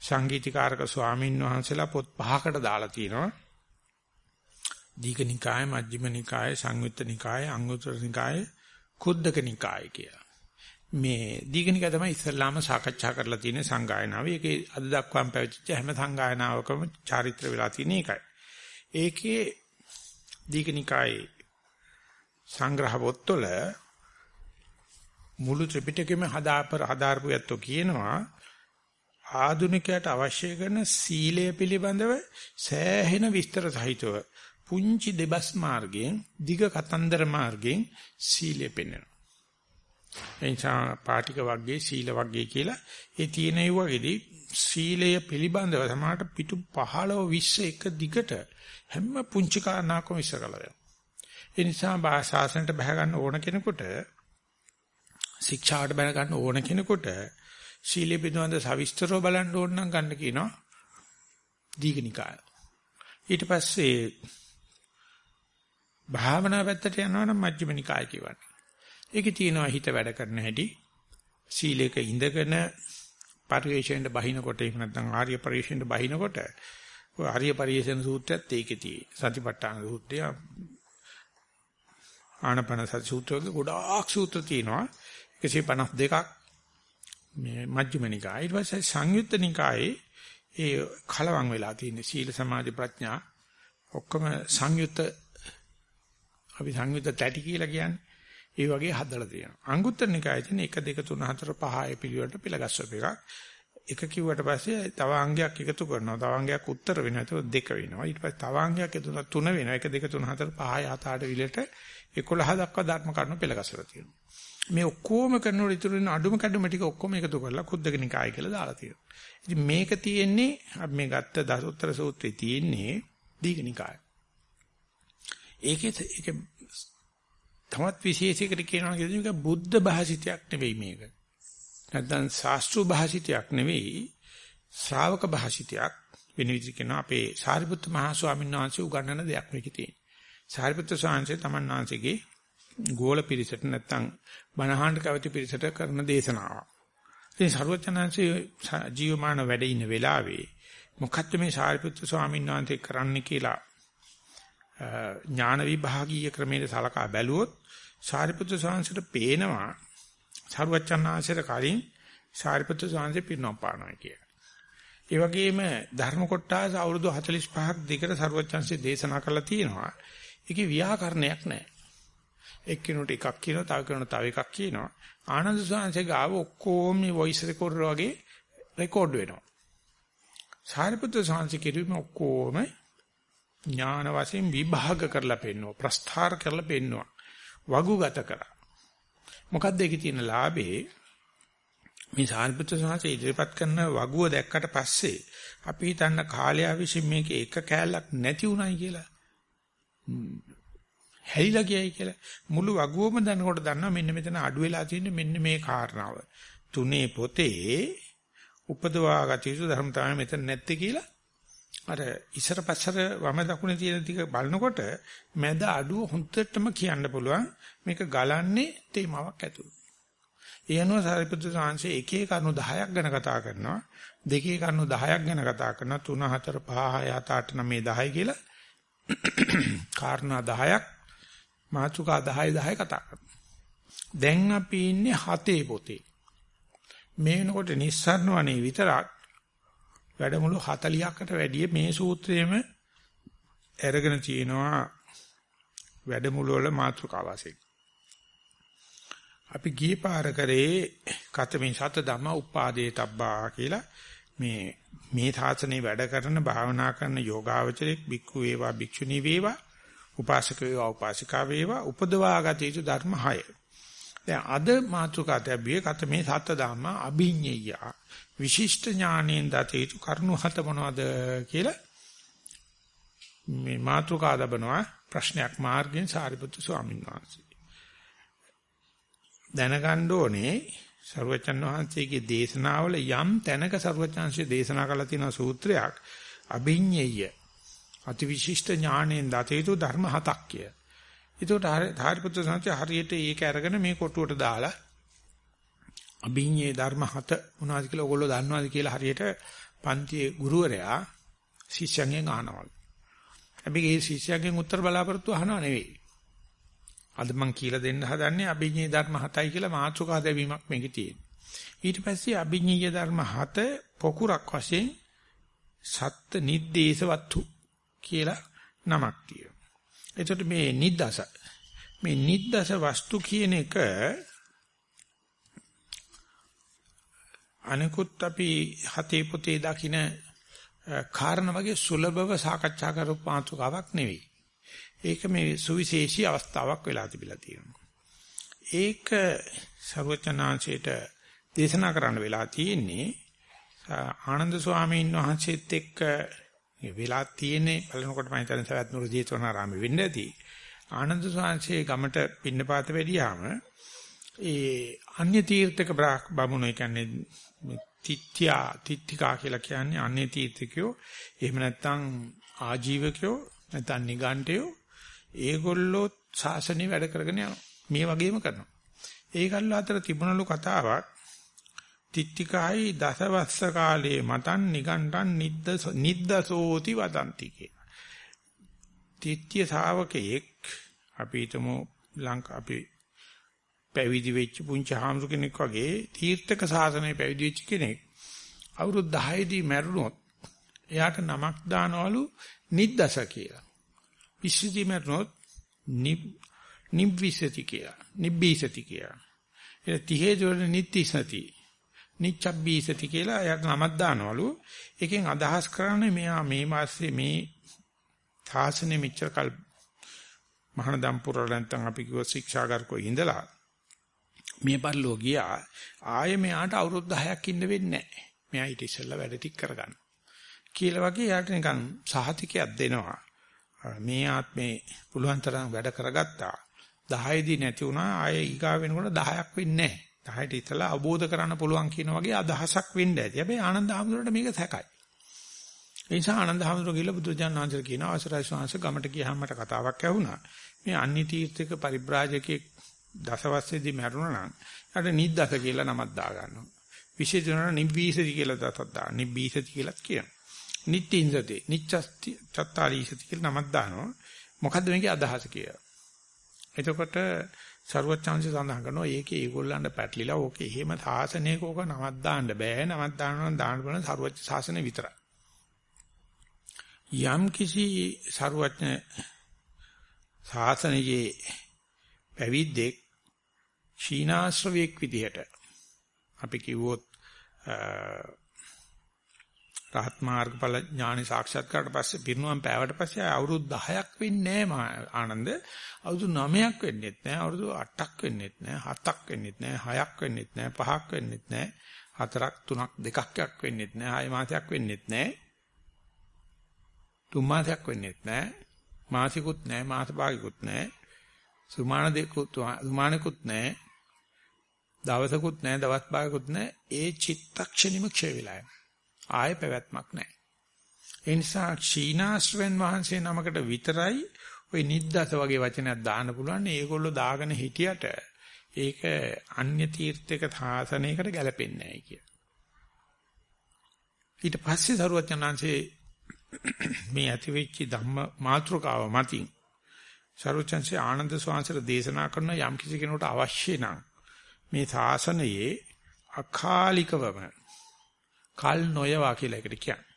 සංගීතීකාරක ස්වාමීන් වහන්සේලා පොත් පහකට දාලා තියෙනවා. දීඝනිකාය, මජ්ක්‍ධිමනිකාය, සංයුත්තනිකාය, අංගුත්තර කුද්දක නිකාය කියලා. මේ දීඝනිකා තමයි ඉස්සල්ලාම සාකච්ඡා කරලා තියෙන සංගායනාව. ඒකේ අද දක්වාම පැවතිච්ච හැම සංගායනාවකම චාරිත්‍ර වෙලා තියෙන එකයි. ඒකේ දීඝනිකායේ සංග්‍රහ පොත්වල මුළු ත්‍රිපිටකෙම හදාපර හදාarpු යැත්තෝ කියනවා ආධුනිකයට අවශ්‍ය කරන සීලය පිළිබඳව සෑහෙන විස්තර සහිතව පුංචි දෙබස් මාර්ගයෙන් දිග කතන්දර මාර්ගයෙන් සීලය පෙන්වනවා. එනිසා පාටික වර්ගයේ සීල වර්ගයේ කියලා ඒ තියෙන ඒ වගේදී සීලය පිළිබඳව සමහරට පිටු 15 20 එක දිගට හැම පුංචි කාරණාවකම විශ්ල කළා. ඒ නිසා භාෂාසනට බහ ගන්න ඕන කෙනෙකුට ශික්ෂාවට බැන ගන්න ඕන කෙනෙකුට සීලෙ පිළිබඳ සවිස්තරව බලන්න ඕන නම් ගන්න කියනවා දීඝනිකාය. ඊට පස්සේ භාවනා පැත්තට යනවා නම් මජ්ක්‍ධිම නිකාය කියවන්නේ. ඒකේ තියෙනවා හිත වැඩ කරන හැටි සීලයක ඉඳගෙන පරිවේශයෙන්ද බහිනකොට එහෙම නැත්නම් ආර්ය පරිවේශයෙන්ද බහිනකොට ඔය ආර්ය පරිවේශන සූත්‍රයත් ඒකේ තියෙයි. සතිපට්ඨාන සූත්‍රය ආනපන සති සූත්‍රවල ගොඩාක් සූත්‍ර තියෙනවා. 152ක් මේ මජ්ක්‍ධිම නිකාය. ඊට පස්සේ සංයුත්ත නිකායේ ඒ කලවම් වෙලා තියෙන සීල සමාධි ප්‍රඥා ඔක්කොම සංයුත්ත අපි සංයුත තැටි කියලා කියන්නේ. ඒ වගේ හදලා තියෙනවා. අංගුත්තර නිකායේ තියෙන 1 2 3 4 5 ඒ පිළිවෙලට පිළගස්සප එකක්. එක කිව්වට පස්සේ තව අංගයක් එකතු කරනවා. තව අංගයක් උත්තර වෙනවා. ඒක දෙක වෙනවා. ඊට පස්සේ තව අංගයක් එකතු තුන වෙනවා. 1 2 3 4 5 6 8 විලට 11 දක්වා ධර්ම කරුණු පිළගස්සලා තියෙනවා. මේ ඔක්කොම කරනකොට ඉතුරු වෙන අඩුම කැඩුම ටික ඔක්කොම එකතු කරලා කුද්දක නිකාය කියලා දාලා තියෙනවා. ඉතින් මේක තියෙන්නේ අපි මේ ගත්ත දසුත්තර සූත්‍රයේ තියෙන්නේ දීඝනිකාය. ඒකේ ඒක තමත් විශේෂයකට කියනවා කියන්නේ මේක බුද්ධ භාෂිතයක් නෙවෙයි මේක. නැත්නම් ශාස්ත්‍රීය භාෂිතයක් නෙවෙයි ශ්‍රාවක භාෂිතයක් වෙන විදිහට කියනවා අපේ සාරිපුත්ත මහ ස්වාමීන් වහන්සේ උගන්වන දෙයක් මේකේ තියෙනවා. සාරිපුත්ත ස්වාමීන් තමන් වහන්සේගේ ගෝල පිරිසට නැත්නම් බණහාන්ට කවති පිරිසට කරන දේශනාවක්. ඉතින් සරුවචනංශේ ජීවමාන වැඩ ඉන්න වෙලාවේ මොකක්ද මේ සාරිපුත්‍ර ස්වාමීන් වහන්සේ කරන්න කියලා ඥාන විභාගීය ක්‍රමයේ සලකා බැලුවොත් සාරිපුත්‍ර ස්වාමීන්ට පේනවා සරුවචනාංශයට කලින් සාරිපුත්‍ර ස්වාමීන් පිරිනොම් පානවා කියලා. ඒ වගේම ධර්ම කොටස අවුරුදු 45ක් දිගට සරුවචන්සේ දේශනා කරලා තියෙනවා. ඒකේ ව්‍යාකරණයක් නැහැ. එක්කිනුට එකක් කියනවා, තව කෙනෙකුට තව එකක් කියනවා. ආනන්ද ස්වාමීන්ගේ ගාව ඔක්කොම මේ වොයිස් රෙකෝඩර් වගේ රෙකෝඩ් වෙනවා. සාරිපුත්‍ර ස්වාමීන් කිරුවේ ඔක්කොම ඥාන වශයෙන් විභාග කරලා පෙන්නවා ප්‍රස්ථාර කරලා පෙන්නවා වගුගත කරා මොකද්ද ඒකේ තියෙන ලාභේ මේ සාරිපුත්‍ර සාංශය ඉදිරිපත් කරන වගුව දැක්කට පස්සේ අපි හිතන්න කාලය විසින් මේක එක කෑල්ලක් නැති උනායි කියලා. හැලිලා ගියයි කියලා. මුළු වගුවම දැනකොට දන්නවා මෙන්න මෙතන අඩු වෙලා තියෙන්නේ මෙන්න මේ කාරණාව. තුනේ පොතේ උපදවා ගත යුතු ධර්ම තමයි මෙතන නැත්තේ කියලා. අර ඉසර පස්සර වම දකුණේ තියෙන ටික බලනකොට මැද අඩුව හොන්දටම කියන්න පුළුවන් මේක ගලන්නේ තේමාවක් ඇතුළු. ඒ අනුව සාරිපුත්‍ර සාංශේ එකේ කරුණු 10ක් ගැන කතා කරනවා දෙකේ කරුණු 10ක් ගැන කතා කරනවා 3 4 5 6 7 8 9 10 කියලා *clears throat* කාරණා 10ක් මාතුකා 10 10 කතා කරනවා. දැන් අපි ඉන්නේ හතේ පොතේ. මේ වෙනකොට නිස්සාරණ වනේ විතරක් වැඩමුළු 40කට වැඩිය මේ සූත්‍රයේම අරගෙන තියෙනවා වැඩමුළු වල මාතෘකාව වශයෙන්. අපි ගියේ පාර කරේ කතමින් සත ධම්ම උපාදේ තබ්බා කියලා මේ මේ තාසනේ වැඩ කරන භාවනා කරන යෝගාවචරෙක් බික්කු වේවා භික්ෂුණී වේවා උපාසක වේවා උපාසිකා වේවා උපදවාගත යුතු ධර්ම 6. දැන් අද මාතෘකාට බිය කතමේ සත ධම්ම අභිඤ්ඤය විශිෂ්ට ඥාණයෙන් දත යුතු කරුණු හත මොනවද කියලා මේ මාතෘකා දබනවා ප්‍රශ්නයක් මාර්ගයෙන් සාරිපුත්තු ස්වාමීන් වහන්සේ දැනගන්න ඕනේ සරුවචන් වහන්සේගේ දේශනාවල යම් තැනක සරුවචන්සේ දේශනා කළ තියෙන සූත්‍රයක් අභිඤ්ඤය අතිවිශිෂ්ට ඥාණයෙන් දතේතු ධර්ම හතක් කිය. ඒකට හරිපුත්‍ර සංසය හරියට ඒක අරගෙන මේ කොටුවට දාලා අභිඤ්ඤේ ධර්ම හත මොනවද කියලා ඔයගොල්ලෝ දන්නවද කියලා හරියට පන්තියේ ගුරුවරයා ශිෂ්‍යයන්ගෙන් අහනවා. හැබැයි ඒ ශිෂ්‍යයන්ගෙන් උත්තර බලාපොරොත්තු අහනව නෙවෙයි. අද මම කියලා දෙන්න හදන්නේ අභිඤ්ඤේ ධර්ම 7යි කියලා මාතෘකා දැවීමක් මේකේ තියෙනවා. ඊට පස්සේ අභිඤ්ඤේ ධර්ම 7 පොකුරක් වශයෙන් සත්ත්‍ය නිද්දේශවත්තු කියලා නමක් තියෙනවා. එතකොට මේ නිද්දස මේ නිද්දස වස්තු කියන එක අනිකුත් අපි හතේ පොතේ දකින කාරණ වගේ සුලභව සාකච්ඡා කරපු මාතෘකාවක් නෙවෙයි. ඒක මේ සුවිශේෂී අවස්ථාවක් වෙලා තිබිලා තියෙනවා. ඒක ਸਰවචනාංශයට දේශනා කරන්න වෙලා තියෙන්නේ ආනන්ද ස්වාමීන් වහන්සේත් එක්ක වෙලා තියෙන්නේ බලනකොට මම හිතන්නේ සවැත් නුර ජීතවනාරාමේ වෙන්න ඇති. ආනන්ද ස්වාමීන්සේ ගමට පින්නපාත වැඩියාම ඒ අන්‍ය තීර්ථක බමුණෝ කියන්නේ තිත්‍යා තිත්තිකා කියලා කියන්නේ අන්‍ය තීර්ථකයෝ එහෙම නැත්නම් ආජීවකයෝ නැත්නම් නිගණ්ඨයෝ ඒගොල්ලෝ ශාසනය වැඩ කරගෙන යනවා. මේ වගේම කරනවා. ඒගොල්ලෝ අතර තිබුණලු කතාවක් තිත්තිකයි දසවස්ස කාලේ මතන් නිගණ්ඨන් නිද්දසෝති වදන්ති කියන. තිත්‍ය ශාවකයෙක් අපි හිතමු ලංකා අපි පැවිදි වෙච්ච පුංචි හාමුදුර කෙනෙක් වගේ තීර්ථක ශාසනය පැවිදි වෙච්ච කෙනෙක් අවුරුදු 10 දී මැරුණොත් එයාට නමක් දානවලු නිද්දස කියලා. විශ්විති මරනොත් නිබ්විසති කියලා. නිබ්බීසති කියලා. ඒ තිහේජවල නිත්‍තිසති. නිච්ඡබ්බීසති කියලා එයාට නමක් දානවලු. එකෙන් අදහස් කරන්නේ මෙයා මේ මාසේ මේ තාසනේ මෙච්චර කල් මහානදම් පුරලා නැත්නම් අපි කිව්ව ශික්ෂාගාරකෝ ඉඳලා මේ පරිලෝ ගියා ආයේ මෙයාට අවුරුදු 10ක් ඉන්න වෙන්නේ නැහැ. මෙයා ඊට ඉස්සෙල්ලා වැඩ ටික කරගන්න. කියලා වගේ යාට නිකන් සහතිකයක් දෙනවා. මේ ආත්මේ පුළුවන් තරම් වැඩ කරගත්තා 10 දී නැති වුණා ආයේ ඊගා වෙනකොට 10ක් වෙන්නේ නැහැ 10ට ඉතලා අවබෝධ කරන්න පුළුවන් කියන වගේ අදහසක් වෙන්න ඇති හැබැයි ආනන්ද හැමෝටම මේක සැකයි ඒ නිසා ආනන්ද හැමෝට ගිහලා බුදුජානක ආන්සර් කියන අවසරයි ශාංශ ගමට ගියාම මට කතාවක් ඇහුණා මේ අන්‍ය තීර්ථක පරිබ්‍රාජකෙක් දසවස්සේදී මැරුණා නම් යට නිද්දස කියලා නමක් දා ගන්නවා. විශේෂණ නිබ්බීසති කියලා දතක් දාන. නිබ්බීසති කියලාත් කියනවා. නිත්‍යින්සති, නිච්ඡස්ති, චත්තාරීසති කියලා නමක් දානවා. මොකද්ද මේකේ අදහස කියලා. එතකොට ਸਰවචාන්සිය සඳහන් කරනවා ඒකේ ඒගොල්ලන්ට පැටලිලා ඕකේ එහෙම සාසනයක ඕක නමක් දාන්න බෑ. නමක් දානවා නම් දාන්න බලන ਸਰවච සාසනය විතරයි. යම් කිසි ਸਰවඥ සාසනයේ පැවිද්දෙක් ශීනාශ්‍රවයක් විදිහට. අපි කිව්වොත් රහත් මාර්ගඵල ඥානි සාක්ෂාත් කරලා පස්සේ පිරිනුවම් පෑවට පස්සේ අවුරුදු 10ක් වෙන්නේ නැහැ ආනන්ද. අවුරුදු 9ක් වෙන්නෙත් නැහැ අවුරුදු 8ක් වෙන්නෙත් නැහැ 7ක් වෙන්නෙත් නැහැ 6ක් වෙන්නෙත් නැහැ 5ක් වෙන්නෙත් නැහැ 4ක් 3ක් 2ක් වෙන්නෙත් නැහැ 6 මාසයක් වෙන්නෙත් නැහැ තුන් මාසයක් වෙන්නෙත් නැහැ මාසිකුත් නැහැ මාස භාගිකුත් නැහැ සුමාන දෙකුත් සුමානිකුත් නැහැ දවසකුත් නැහැ දවස් භාගිකුත් නැහැ ඒ චිත්තක්ෂණිම ක්ෂය වෙලා යනවා ආයෙ පැවැත්මක් නැහැ. ඒ නිසා ක්ෂීනාශ්‍රවෙන් වහන්සේ නමකට විතරයි ওই නිද්දස වගේ වචනයක් දාන්න පුළුවන්. ඒගොල්ලෝ දාගෙන හිටියට ඒක අන්‍ය තීර්ථයක සාසනයකට ගැලපෙන්නේ නැහැ කිය. ඊට පස්සේ සරුවචනාංශේ මේ ඇතිවෙච්ච ධම්ම මාත්‍රකාව මතින් සරුවචන්සේ ආනන්ද ස්වාමීන්සර දේශනා කරන යම් කිසි කෙනෙකුට අවශ්‍ය නම් මේ ශාසනයේ අකාලිකවම කල් නොයවා කියලා එකට කියන්නේ.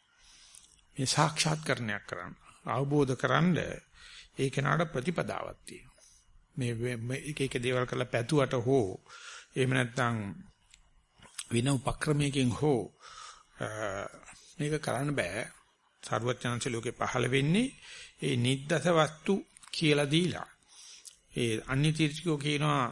මේ සාක්ෂාත්කරණයක් කරන්න. අවබෝධ කරන්ඩ ඒ කෙනාට ප්‍රතිපදාවක් තියෙනවා. මේ එක එක දේවල් කරලා පැතුවට හෝ එහෙම නැත්නම් වින උපක්‍රමයකින් හෝ මේක කරන්න බෑ. සර්වඥාන්ස ලෝකේ පහළ වෙන්නේ ඒ නිද්දස වස්තු කියලා දීලා. ඒ අන්‍ය තීර්ථකෝ කියනවා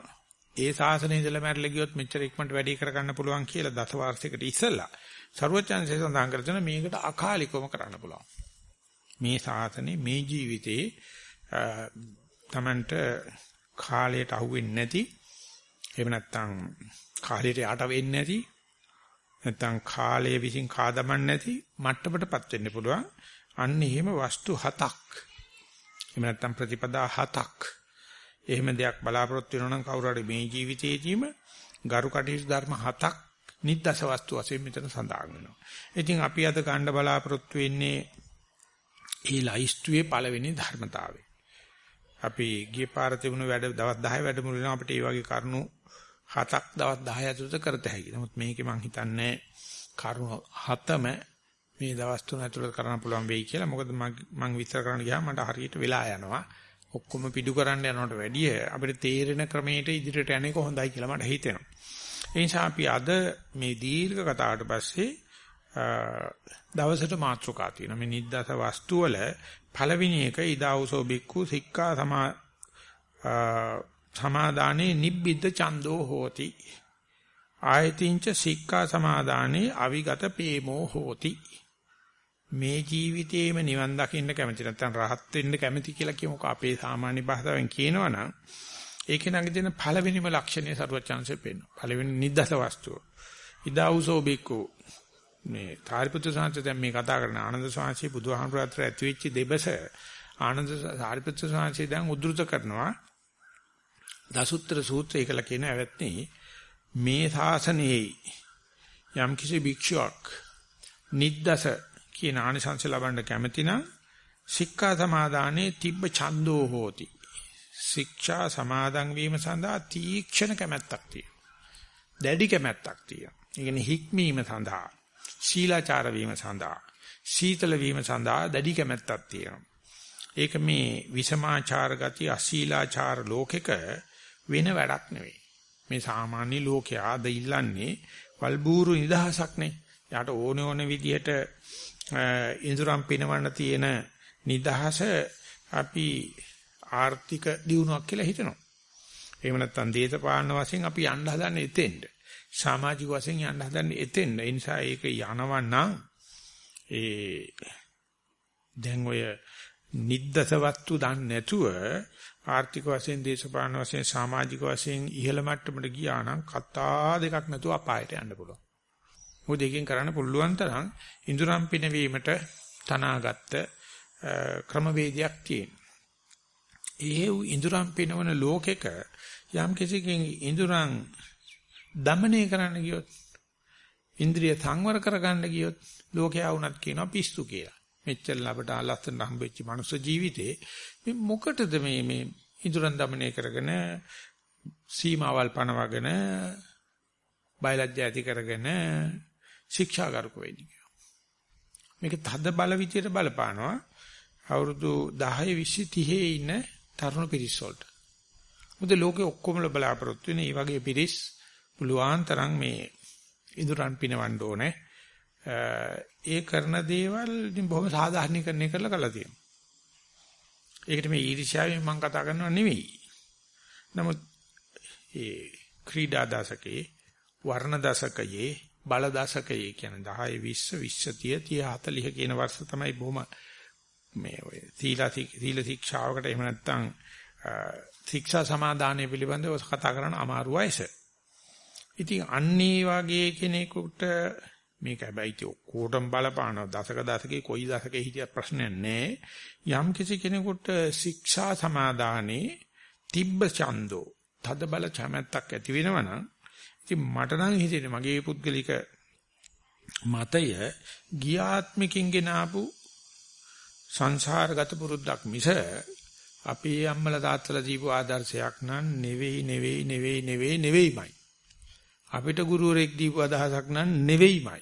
ඒ ශාසනය ඉඳලා මැරලා ගියොත් මෙච්චර ඉක්මනට වැඩි කරගන්න පුළුවන් කියලා දස වර්ෂයකට ඉස්සෙල්ලා ਸਰවඥාන්සේ සඳහන් කර තියෙන මේකට අකාලිකවම කරන්න පුළුවන්. මේ සාසනේ මේ ජීවිතේ තමන්ට කාලයට අහුවෙන්නේ නැති එහෙම නැත්නම් කාලයට යට වෙන්නේ නැති නැත්නම් කාලය විසින් කාදමන්නේ නැති මට්ටමටපත් වෙන්න පුළුවන්. අන්න එහෙම වස්තු හතක්. එහෙම නැත්නම් ප්‍රතිපදා හතක්. එහෙම දෙයක් බලාපොරොත්තු වෙනවා නම් කවුරු හරි මේ ජීවිතේදීම ගරු කටයුතු ධර්ම හතක් නිද්දස වස්තු වශයෙන් මෙතන සඳහන් වෙනවා. ඉතින් අපි අද ගන්න බලාපොරොත්තු වෙන්නේ ඒ ලයිස්තුවේ පළවෙනි ධර්මතාවය. අපි ගිය පාර තිබුණු වැඩ දවස් 10 වැඩමුළු වෙනවා අපිට මේ වගේ කරුණු හතක් දවස් 10 ඇතුළත කරත හැකියි. නමුත් මේකේ මම හිතන්නේ කරුණු හතම මේ දවස් තුන ඇතුළත කරන්න පුළුවන් වෙයි කියලා. මොකද මම විස්තර කරන්න ගියාම මට හරියට වෙලා යනවා. ඔක්කොම පිටු කරන්න යනවට වැඩිය අපිට තේරෙන ක්‍රමයට ඉදිරියට යන්නේ කොහොඳයි කියලා මට හිතෙනවා. ඒ නිසා අපි අද මේ දීර්ඝ කතාවට පස්සේ දවසට මාතෘකා තියෙනවා. මේ නිද්දස වස්තු වල පළවෙනි එක ඉදාවුසෝ බික්ඛු සික්ඛා සමා සමාදානේ නිබ්බිද්ද චන්தோ හෝති. ආයතින්ච සික්ඛා සමාදානේ අවිගත පේමෝ හෝති. මේ ජීවිතේම නිවන් දකින්න කැමති නැත්නම් රහත් වෙන්න කැමති කියලා කියමුක අපේ සාමාන්‍ය භාෂාවෙන් කියනවනම් ඒකේ නැගී තියෙන පළවෙනිම ලක්ෂණය සරුවචාන්සේ පෙන්වනවා. පළවෙනි නිද්දස වස්තුව. ඉදාඋසෝ බිකු මේ සාරිපුත්‍ර සාංශය දැන් මේ කතා කරන ආනන්ද සාංශي බුදුහාමුදුරුවෝ ඇති වෙච්ච දෙබස ආනන්ද සාරිපුත්‍ර සාංශය දැන් උද්දෘත කරනවා. දසුත්‍ර සූත්‍රය කියලා කියන ඇවැත්නි මේ ශාසනයේ යම් කිසි භික්ෂුවක් නිද්දස කියන ආනිසංස ලබන්න කැමති නම් සික්ඛා සමාදානේ තිබ්බ ඡන්தோ හෝති ශික්ෂා සමාදන් වීම සඳහා තීක්ෂණ කැමැත්තක් තියෙනවා. දැඩි කැමැත්තක් තියෙනවා. ඒ කියන්නේ හික්මීම සඳහා, ශීලාචාර වීම සඳහා, සීතල වීම සඳහා දැඩි කැමැත්තක් තියෙනවා. ඒක මේ විසමාචාර ගති අශීලාචාර ලෝකෙක වෙන වැඩක් නෙවෙයි. මේ සාමාන්‍ය ලෝකයා අද ඉල්ලන්නේ වල්බూరు නිදහසක් නේ. යාට ඕන ඕන විදිහට ඉඳුරම් පිනවන්න තියෙන නිදහස අපි ආර්ථික දියුණුවක් කියලා හිතනවා. එහෙම නැත්නම් දේශපාලන වශයෙන් අපි යන්න හදන්නේ එතෙන්ට. සමාජික වශයෙන් යන්න හදන්නේ එතෙන්ට. ඒ නිසා ඒක යනවා නම් ඒ දැන් ඔය නිද්දස වස්තු දන්නේ නැතුව ආර්ථික වශයෙන් දේශපාලන වශයෙන් සමාජික වශයෙන් ඉහළ මට්ටමට ගියා නම් කතා දෙකක් නැතුව අපායට යන්න පුළුවන්. මොකද එකෙන් කරන්න පුළුවන් තරම් ඉඳුරම් පිනවීමට තනාගත්ත ක්‍රමවේදයක් තියෙනවා. ඒ ඉඳුරම් පිනවන ලෝකෙක යම් කිසිකින් ඉඳුරම් দমনය කරන්න ගියොත් ඉන්ද්‍රිය සංවර කරගන්න ගියොත් ලෝකයා වුණත් කියනවා පිස්සු කියලා. මෙච්චර ලබට අලස්සන හම්බෙච්ච මනුස්ස ජීවිතේ මේ මොකටද මේ මේ ඉදurang দমনය කරගෙන සීමාවල් පනවගෙන බයලජ්‍ය ඇති කරගෙන ශික්ෂාගාරක වෙන්නේ. මේක තද බල විදියට බලපානවා අවුරුදු 10 20 30 ඉන්න තරුණ පිරිස් වලට. මොකද ලෝකේ ඔක්කොම බලාපොරොත්තු වෙන මේ වගේ පිරිස් පුළුවන් තරම් මේ ඉදurang පිනවන්න ඕනේ. ඒ කරන දේවල් ඉතින් බොහොම සාධාරණීකරණය කරලා කළා තියෙනවා. ඒකට මේ ඊර්ෂ්‍යාවෙන් මම කතා කරනවා නෙවෙයි. නමුත් ඒ ක්‍රීඩා දශකයේ වර්ණ දශකයේ බල දශකයේ කියන 10 20 20 30 30 40 කියන වර්ෂ තමයි බොහොම මේ ඔය සීලා සීල ශික්ෂාවකට එහෙම නැත්නම් ශික්ෂා සමාදානය පිළිබඳව කතා කරන අමාරු වයස. ඉතින් අන්නේ වගේ කෙනෙකුට මේක හැබැයි ඉතින් ඔක්කොටම බලපාන දශක දශකේ කොයි දශකේ හිටිය ප්‍රශ්නයක් නැහැ. යම් කිසි කෙනෙකුට ශික්ෂා සමාදානේ තිබ්බ ඡන්தோ තද බල කැමැත්තක් ඇති වෙනවනම් ඉතින් මට නම් හිතෙන්නේ මගේ පුද්ගලික මතය ගියාත්මිකින් ගෙන ආපු සංසාරගත පුරුද්දක් මිස අපේ අම්මලා තාත්තලා දීපු ආදර්ශයක් නම් නෙවෙයි නෙවෙයි නෙවෙයි නෙවෙයි නෙවෙයිමයි. අපිට ගුරුවරයෙක් දීපු අදහසක් නම් නෙවෙයිමයි.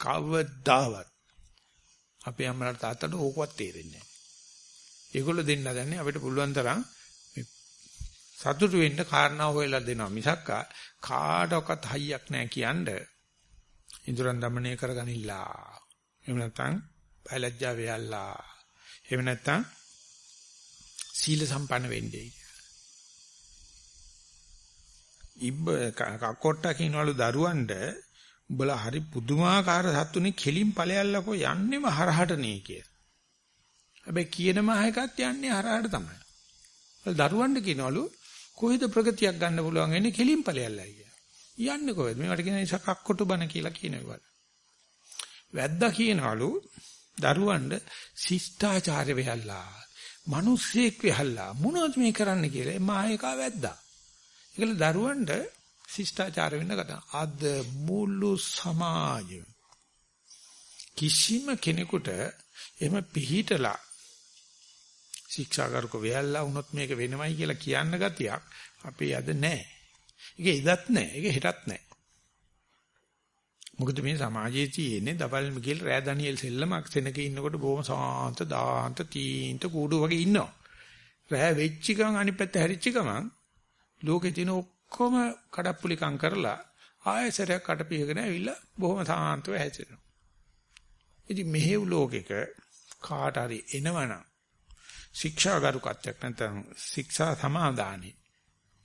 කවදාවත් අපේ අම්මලා තාත්තට ඕකවත් තේරෙන්නේ නැහැ. ඒගොල්ලෝ දෙන්න ගන්නේ අපිට පුළුවන් තරම් සතුටු වෙන්න කාරණා හොයලා දෙනවා. මිසක් කාටවත් හයියක් නැහැ කියන්න. ඉඳුරන් দমনය කරගනිලා එහෙම නැත්නම් බයලජ්ජා වේයල්ලා එහෙම නැත්නම් සීල සම්පන්න වෙන්නේ. ඉබ්බ කක්කොට්ට කියනවලු දරුවන්ට උඹලා හරි පුදුමාකාර සතුනේ කෙලින් ඵලයල්ලකෝ යන්නේම හරහට නේ කිය. හැබැයි කියනම එකත් යන්නේ හරහට තමයි. දරුවන්ට කියනවලු කොහෙද ප්‍රගතියක් ගන්න පුළුවන් වෙන්නේ කෙලින් ඵලයල්ලයි කිය. යන්නේ කොහෙද? මේවට කියන නිසා කක්කොටු බන කියලා කියනවා. වැද්දා කියනවලු දරුවන්ට ශිෂ්ටාචාරය වෙහල්ලා. මිනිස්සෙක් වෙහල්ලා මොනවද මේ කරන්න කියලා මායකා වැද්දා. ඒකල දරුවන්ට ශිෂ්ටාචාර වෙන්න කතා. අද මුළු සමාජෙම කිසිම කෙනෙකුට එහෙම පිළිහිටලා ශික්ෂාගාරක වෙයල්ලා වුණොත් මේක වෙනවයි කියලා කියන්න ගතියක් අපේ අද නැහැ. ඒක ඉදත් නැහැ. ඒක හෙටත් නැහැ. මොකද මේ සමාජයේ තියෙන්නේ දවල් මිගිල් රෑ ඩැනියෙල් සෙල්ලමක් සෙනක ඉන්නකොට බොහොම සාන්ත දාන්ත තීන්ත කූඩු වගේ ඉන්නවා. රෑ වෙච්ච ගමන් අනිත් පැත්ත හැරිච්ච ගමන් ලෝකේ තියෙන ඔක්කොම කඩප්පුලිකම් කරලා ආයෙසරයක් කටපිහගෙන ඇවිල්ලා බොහොම සාන්තව හැසිරෙනවා. ඉතින් මෙහෙව් ලෝකෙක කාට හරි එනවනම් ශික්ෂාගරුකත්වයක් නැත්නම් ශික්ෂා සමාදානෙ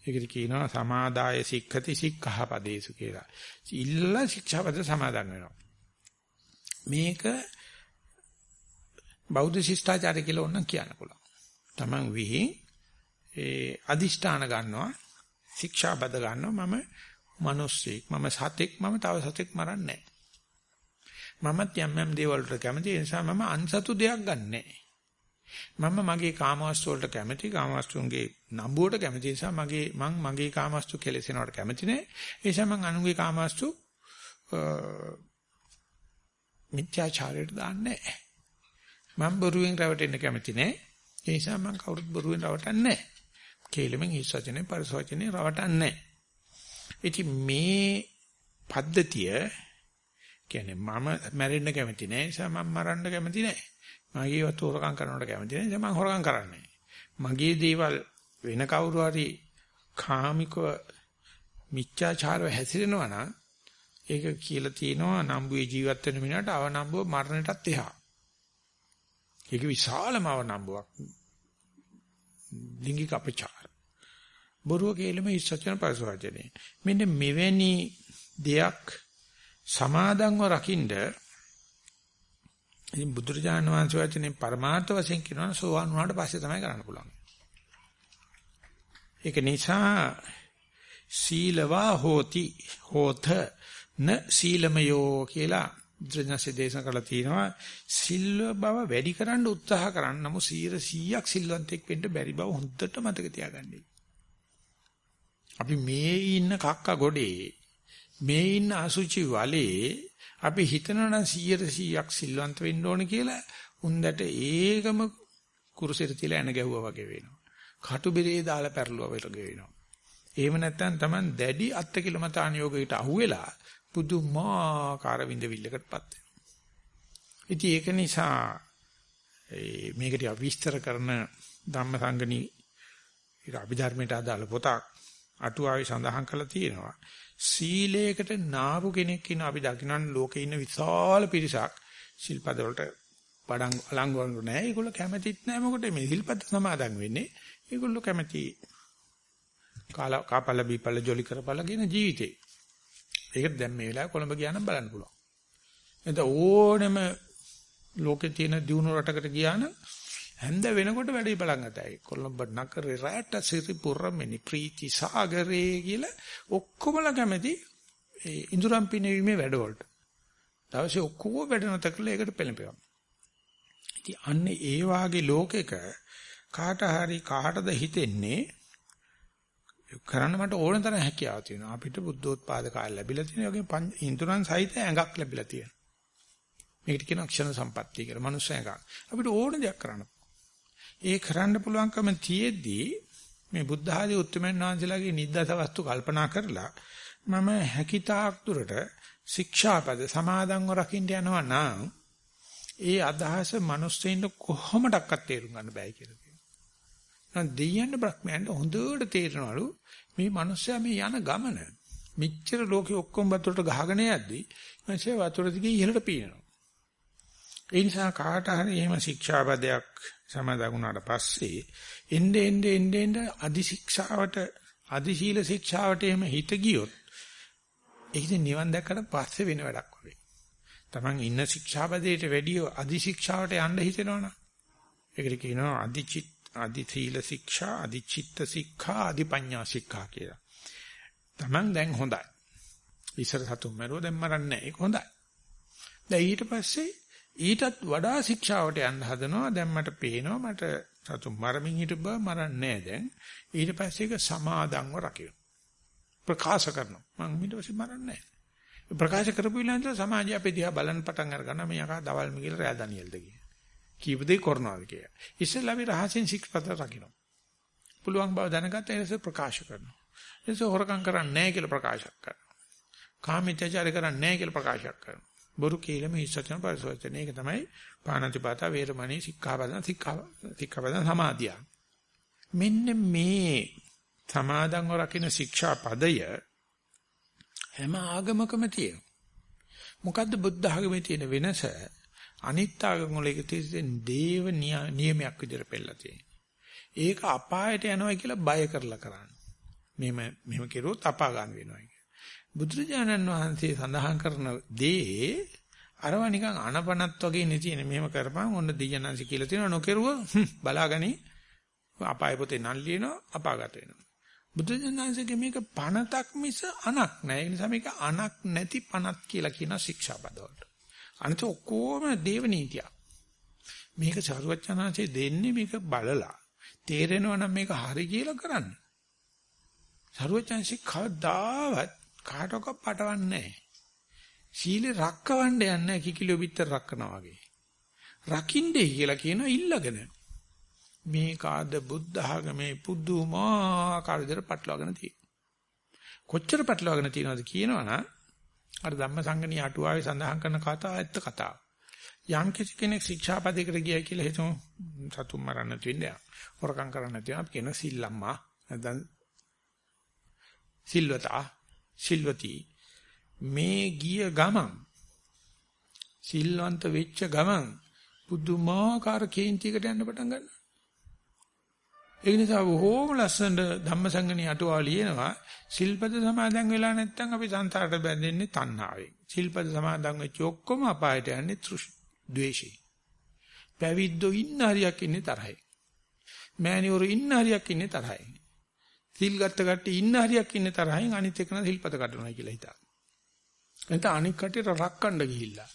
ඒකට කියනවා සමාදාය සික්ඛති සික්ඛාපදේසු කියලා. ඉල්ල ශික්ෂාපද සමාදන් වෙනවා. මේක බෞද්ධ ශිෂ්ටාචාරය කියලා ඕනනම් කියන්න පුළුවන්. Taman විහිං ඒ අදිෂ්ඨාන ගන්නවා ශික්ෂාපද ගන්නවා මම මිනිස්සෙක් මම සතෙක් මම තව සතෙක් මරන්නේ නැහැ. මමත් යම් යම් දේවල් වලට කැමති ඒ නිසා මම අන්සතු දෙයක් ගන්නෑ. මම මගේ කාමවස්තු වලට කැමති කාමවස්තුන්ගේ නම්බුවට කැමති නිසා මගේ මං මගේ කාමවස්තු කෙලෙසෙනවට කැමති නෑ. ඒ නිසා මං අනුගේ කාමවස්තු මිත්‍යාචාරයට දාන්නේ නෑ. මම බොරුවෙන් රැවටෙන්න කැමති නෑ. ඒ නිසා මං කවුරුත් බොරුවෙන් රවටන්නේ නෑ. කේලමෙන් හිස් වචනේ පරිස වචනේ රවටන්නේ නෑ. ඉතින් මේ පද්ධතිය කියන්නේ මම මැරෙන්න කැමති නෑ. ඒ නිසා මම මරන්න කැමති නෑ. මගේ වතු හොරකම් කරනවට කැමති නැහැ. මම හොරකම් කරන්නේ මගේ දේවල් වෙන කවුරු හරි කාමිකව මිච්ඡාචාරව හැසිරෙනවා නම් ඒක කියලා තියෙනවා නම්බුවේ ජීවත් වෙන මිනිහට අවනම්බුව මරණයටත් එහා. ඒක විශාලම අවනම්බුවක්. ලිංගික අපචාර. බොරුව කියලම ඉස්සචන පරිසවචනේ. මෙන්න මෙවැනි දෙයක් සමාදන්ව රකින්න ඉතින් බුදුරජාණන් වහන්සේ වචනේ පරමාර්ථ වශයෙන් කියනවා සෝවාන් වුණාට පස්සේ තමයි කරන්න පුළුවන්. ඒක නිසා සීලවා හෝති හෝත න සීලමයෝ කියලා බුදුරජාණන්සේ දේශනා කරලා තියෙනවා සිල්ව බව වැඩි කරන්න උත්සාහ කරන්න නමුත් 100ක් සිල්වන්තෙක් වෙන්න බැරි බව හොඳට මතක තියාගන්න. අපි මේ ඉන්න කක්ක ගොඩේ මේ ඉන්න අසුචි වලේ අපි හිතනවා නම් 100%ක් සිල්වන්ත වෙන්න ඕන කියලා උන්දට ඒකම කුරුසෙට තියලා එන ගැහුවා වගේ වෙනවා. කටු බෙරේ දාලා පැරළුවා වගේ වෙනවා. එහෙම නැත්නම් Taman දැඩි අත්කිලමතාන යෝගයකට අහුවෙලා පුදුමාකාර විඳවිල්ලකටපත් වෙනවා. ඉතින් ඒක නිසා මේකට විස්තර කරන ධම්මසංගණි ඒක අභිධර්මයට අදාළ පොතක් අටුවාවේ සඳහන් කරලා තියෙනවා. සීලයකට නාපු කෙනෙක් ඉන්න අපි දකින්න ලෝකේ ඉන්න විශාල පිරිසක් ශිල්පද වලට පඩම් අලංගු නැහැ. ඒගොල්ලෝ කැමතිත් නැහැ මොකද මේ ශිල්පද සමාදන් වෙන්නේ. ඒගොල්ලෝ කැමති කාලා කාපල බීපල ජොලි කරපල කියන ජීවිතේ. ඒක දැන් මේ වෙලාවේ කොළඹ ගියා නම් බලන්න පුළුවන්. එතන ඕනෙම ලෝකේ තියෙන දියුණු රටකට ගියා නම් හැන්ද වෙනකොට වැඩි බලන් ගතයි. කොළඹ නගරේ රැට සිරිපුරමෙනි ප්‍රීති සාගරේ කියලා ඔක්කොමලා කැමති ඒ ඉඳුරම් පිනවීමේ වැඩවලට. දවසේ ඔක්කොම වැඩ නැත කළා ඒකට පෙළඹෙනවා. ඉතින් අන්න ඒ වාගේ ලෝකෙක කාට හරි කාටද හිතෙන්නේ කරන්න මට ඕන තරම් හැකියාව තියෙනවා. අපිට බුද්ධෝත්පාද කාලය ලැබිලා තියෙන වගේ ඉන්ද්‍රයන් සහිත ඇඟක් ලැබිලා තියෙනවා. මේකට කියන අක්ෂණ සම්පත්තිය කියලා. මනුස්ස ඇඟක්. අපිට ඕන දෙයක් කරන්න. ඒ කරන්න පුළුවන්කම තියෙද්දී මේ බුද්ධ ආදී උත්තරමයන් වහන්සේලාගේ නිද්දස වස්තු කල්පනා කරලා මම හැකිතාක් දුරට ශික්ෂාපද සමාදන්ව රකින්න යනවා නම් ඒ අදහස මිනිස්සුන්ට කොහොමඩක්වත් තේරුම් ගන්න බෑ කියලා කියනවා. දෙයයන් බ්‍රහ්මයන්ට හොඳට තේරෙනවලු මේ මිනිස්සයා මේ යන ගමන. මෙච්චර ලෝකෙ ඔක්කොම වතුරට ගහගෙන යද්දි මිනිස්සයා වතුර දිගේ ඉහළට පීනනවා. ඒ නිසා කාට හරි එහෙම ශික්ෂාපදයක් සමාදන් පස්සේ එnde ende ende ende අදි ශික්ෂාවට අදි සීල ශික්ෂාවට එහෙම හිත ගියොත් ඒක නිවන් දැක්කට පස්සේ වෙන වැඩක් වගේ. Taman ඉන්න ශික්ෂාපදයට වැඩිය අදි ශික්ෂාවට යන්න හිතෙනවනම් ඒකට කියනවා අදිචිත් අදි සීල ශික්ෂා අදි චිත්ත ශික්ෂා අදි පඤ්ඤා ශික්ෂා කියලා. Taman දැන් හොඳයි. ඉස්සර සතුන් මරුව දැන් මරන්නේ නැහැ. ඒක හොඳයි. දැන් ඊට පස්සේ ඊටත් වඩා ශික්ෂාවට යන්න හදනවා. දැන් මට පේනවා මට සතුන් මරමින් හිටු බව මරන්නේ නැහැ දැන්. ඊට පස්සේ ඒක සමාදන්ව රකින්න. ප්‍රකාශ කරනවා. මම ඊට පස්සේ මරන්නේ නැහැ. ප්‍රකාශ කරපු ඉලන්ද සමාජය අපේ දිහා බලන්න පටන් අරගන්න මේ යකා දවල් මිගිල රෑ දනියෙල්ද කිය. කීප දෙයක් කරනවාද කියලා. ඉස්සෙල්ලා අපි රහසෙන් ශික්ෂපත රකින්න. පුළුවන් බව දැනගත්ත ඊට ප්‍රකාශ කරනවා. ඊට හොරකම් කරන්නේ නැහැ කියලා ප්‍රකාශ කරනවා. කාමීත්‍යචාරය කරන්නේ නැහැ කියලා ප්‍රකාශ කරනවා. බොරු කීලම ඉස්සචන පරිසවචන. ඒක තමයි පාණතිපාත වේරමණී සික්ඛාපදං සික්ඛාපදං සමාදිය. මෙන්න මේ සමාදන්ව රකින්න ශික්ෂා පදය හැම ආගමකම තියෙනවා. මොකද්ද බුද්ධ ආගමේ තියෙන වෙනස? අනිත් ආගම වල එක තියෙන දේව නියමයක් විදිහට පෙන්නලා තියෙනවා. ඒක අපායට යනවා කියලා බය කරලා කරන්නේ. මෙහෙම මෙහෙම කෙරුවොත් අපාගාමී වෙනවා කියලා. බුදුරජාණන් වහන්සේ සඳහන් කරන දේ අරව නිකන් අනපනත් වගේ නේ තියෙන. මෙහෙම කරපන් ඔන්න දෙයයන්න්සි කියලා තියෙනවා නොකරුව බලාගනි අපාය පොතේ නම් ලියනවා අපාගත වෙනවා. බුදුජානනාංශගේ මේක පණතක් මිස අනක් නෑ. ඒ නිසා මේක අනක් නැති පණත් කියලා කියන ශික්ෂාපදවලට. අනිත ඔක්කොම දේව නීතියක්. මේක සරුවචනාංශයේ දෙන්නේ මේක බලලා. තේරෙනවා නම් මේක හරි කියලා කරන්න. සරුවචනාංශේ කවදාවත් කාටවත් පටවන්නේ නැහැ. සීලේ රැකවන්න යන්නේ කිකිලිය පිටර රැකනවා වගේ. රකින්නේ කියලා කියන ඉල්ලගෙන. මේ කාද බුද්ධ ආගමේ පුදුමාකාර විදිහට පටලවාගෙන තියෙනවා. කොච්චර පටලවාගෙන තියෙනවද කියනවනම් අර ධම්මසංගණී අටුවාවේ සඳහන් කරන කතාව ඇත්ත කතාව. යම් කිසි කෙනෙක් ශික්ෂාපදයකට ගියයි කියලා හිතමු සතුම් මරන්න තියෙන්නේ. හොරකම් කරන්න තියෙනවා. අපි කියන සිල්ලම්මා නැත්නම් සිල්වතා සිල්වති මේ ගිය ගමන් සිල්වන්ත වෙච්ච ගමන් පුදුමාකාර කේන්තියකට යන්න පටන් ගන්නවා. ඒ නිසා බොහෝම ලස්සන ධම්මසංගණී අටුවා ලියනවා සිල්පද සමාදන් වෙලා නැත්නම් අපි සංසාරට බැඳෙන්නේ තණ්හාවෙන්. සිල්පද සමාදන් වෙච්ච ඔක්කොම අපායට යන්නේ තෘෂ් ද්වේෂේ. පැවිද්දෝ ඉන්න හරියක් ඉන්නේ තරහයි. මෑණිවරු ඉන්න හරියක් ඉන්නේ තරහයි. සිල් ගත්ත කට්ටිය ඉන්න හරියක් ඉන්නේ තරහින් අනිත් එකන සිල්පද කඩනවා කියලා හිතා. එතන අනික් කට්ටියට රක්කණ්ඩ ගිහිල්ලා.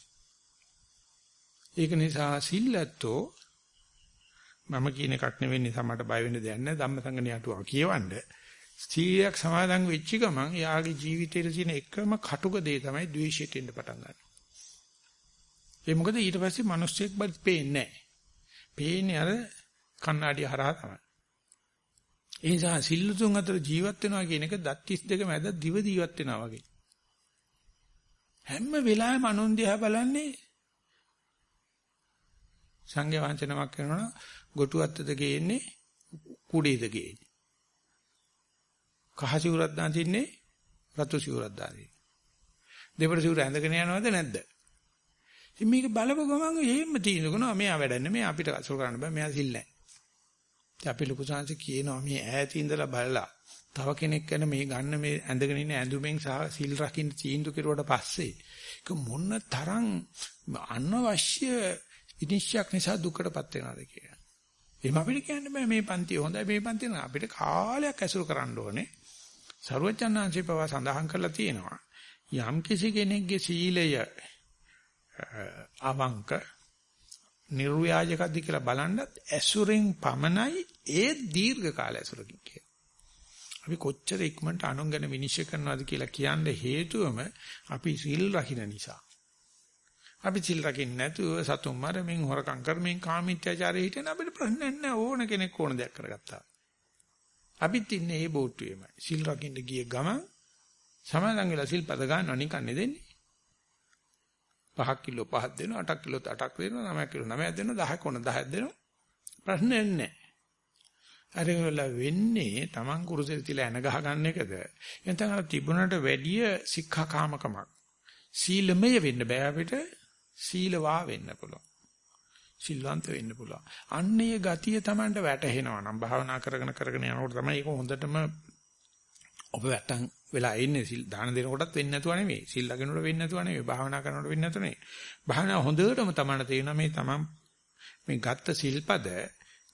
ඒක නිසා සිල්ලැත්තෝ මම කියන එකක් නෙවෙයි සමහරට බය වෙන්න දෙයක් නැහැ ධම්මසංගණිය අටුවා කියවන්න. ස්ත්‍රියක් සමාදන් වෙච්ච ගමන් එයාගේ ජීවිතයේ තියෙන එකම කටුක දේ තමයි ද්වේෂයට එන්න පටන් ගන්න. ඒ මොකද ඊට පස්සේ මිනිස්සෙක් බත් පේන්නේ නැහැ. පේන්නේ අර කණ්ණාඩිය හරහා තමයි. ඒ නිසා සිල්ලුතුන් අතර ජීවත් වෙනවා කියන එක දත් 32 මැද දිව ජීවත් වෙනවා වගේ. හැම වෙලාවෙම අනුන් දිහා බලන්නේ සංඝ වංචනමක් කරනවා ගොටු අත්තද ගේන්නේ කුඩේද ගේන්නේ. කහ සිවුරක් දාන් තින්නේ රතු සිවුරක් දාන්නේ. දෙපළ සිවුර ඇඳගෙන යනවද නැද්ද? ඉතින් මේක බලපු ගමන් එහෙම තියෙනකනවා මෙයා වැඩන්නේ මේ අපිට අසුර කරන්න බෑ මෙයා සිල් නැහැ. ඉතින් අපි ලොකු සංසි කියනවා මේ ඈත ඉඳලා බලලා තව කෙනෙක් ගැන මේ ගන්න මේ ඇඳගෙන ඉන්න ඇඳුමෙන් සහ සිල් රකින්න තීන්දුව කෙරුවට පස්සේ ඒක මොන තරම් අනවශ්‍ය ඉනිශ්චයක් නිසා දුකටපත් වෙනවද කියලා. එහෙම අපිට කියන්න බෑ මේ පන්තිය හොඳයි මේ පන්තිය නෑ අපිට කාලයක් ඇසුරු කරන්න ඕනේ. සරුවචනාංශේ පවා සඳහන් කරලා තියෙනවා. යම් කිසි කෙනෙක්ගේ සීලය අවංක නිර්ව්‍යාජකද්ද කියලා බලනත් ඇසුරෙන් පමණයි ඒ දීර්ඝ කාල ඇසුරකින් කියලා. අපි කොච්චර ඉක්මනට අනුන් ගැන විනිශ්චය කරනවද කියලා කියන්නේ හේතුවම අපි සිල් රකින්න නිසා. අපි සිල් රකින්න නැතුව සතුන් මරමින් හොරකම් කරමින් කාමීත්‍යාචාරයේ හිටියන අපිට ප්‍රශ්නයක් නැහැ ඕන කෙනෙක් ඕන දෙයක් කරගත්තා. අපිත් ඉන්නේ මේ බෝට්ටුවේමයි. සිල් රකින්න ගිය ගමන් සමාදන් වෙලා සිල් පද ගන්නව නිකන් නෙදෙන්නේ. 5 කිලෝ 5ක් දෙනවා 8 කිලෝ 8ක් දෙනවා 9 කිලෝ 9ක් දෙනවා 10 කොන 10ක් දෙනවා. ප්‍රශ්නයක් නැහැ. අර වෙන්නේ Taman කුරුසෙට තියලා එන ගහ ගන්න එකද? එතන අර තිබුණට වැඩිය සික්ඛාකාමකමක්. සීලමය වෙන්න බෑ අපිට. සීලවා වෙන්න පුළුවන්. සිල්වන්ත වෙන්න පුළුවන්. අන්නේ ගතිය Tamanට වැටහෙනවා නම් භාවනා කරගෙන කරගෙන යනකොට තමයි ඒක හොඳටම ඔබ වැටන් වෙලා ඉන්නේ සිල් දාන දෙනකොටත් වෙන්නේ නැතුව නෙමෙයි. සිල් ලගෙනකොට වෙන්නේ නැතුව නෙමෙයි. භාවනා කරනකොට වෙන්නේ නැතුව නෙමෙයි. භාවනා හොඳටම තමයි තේරෙනවා මේ තමන් මේ ගත්ත සිල්පද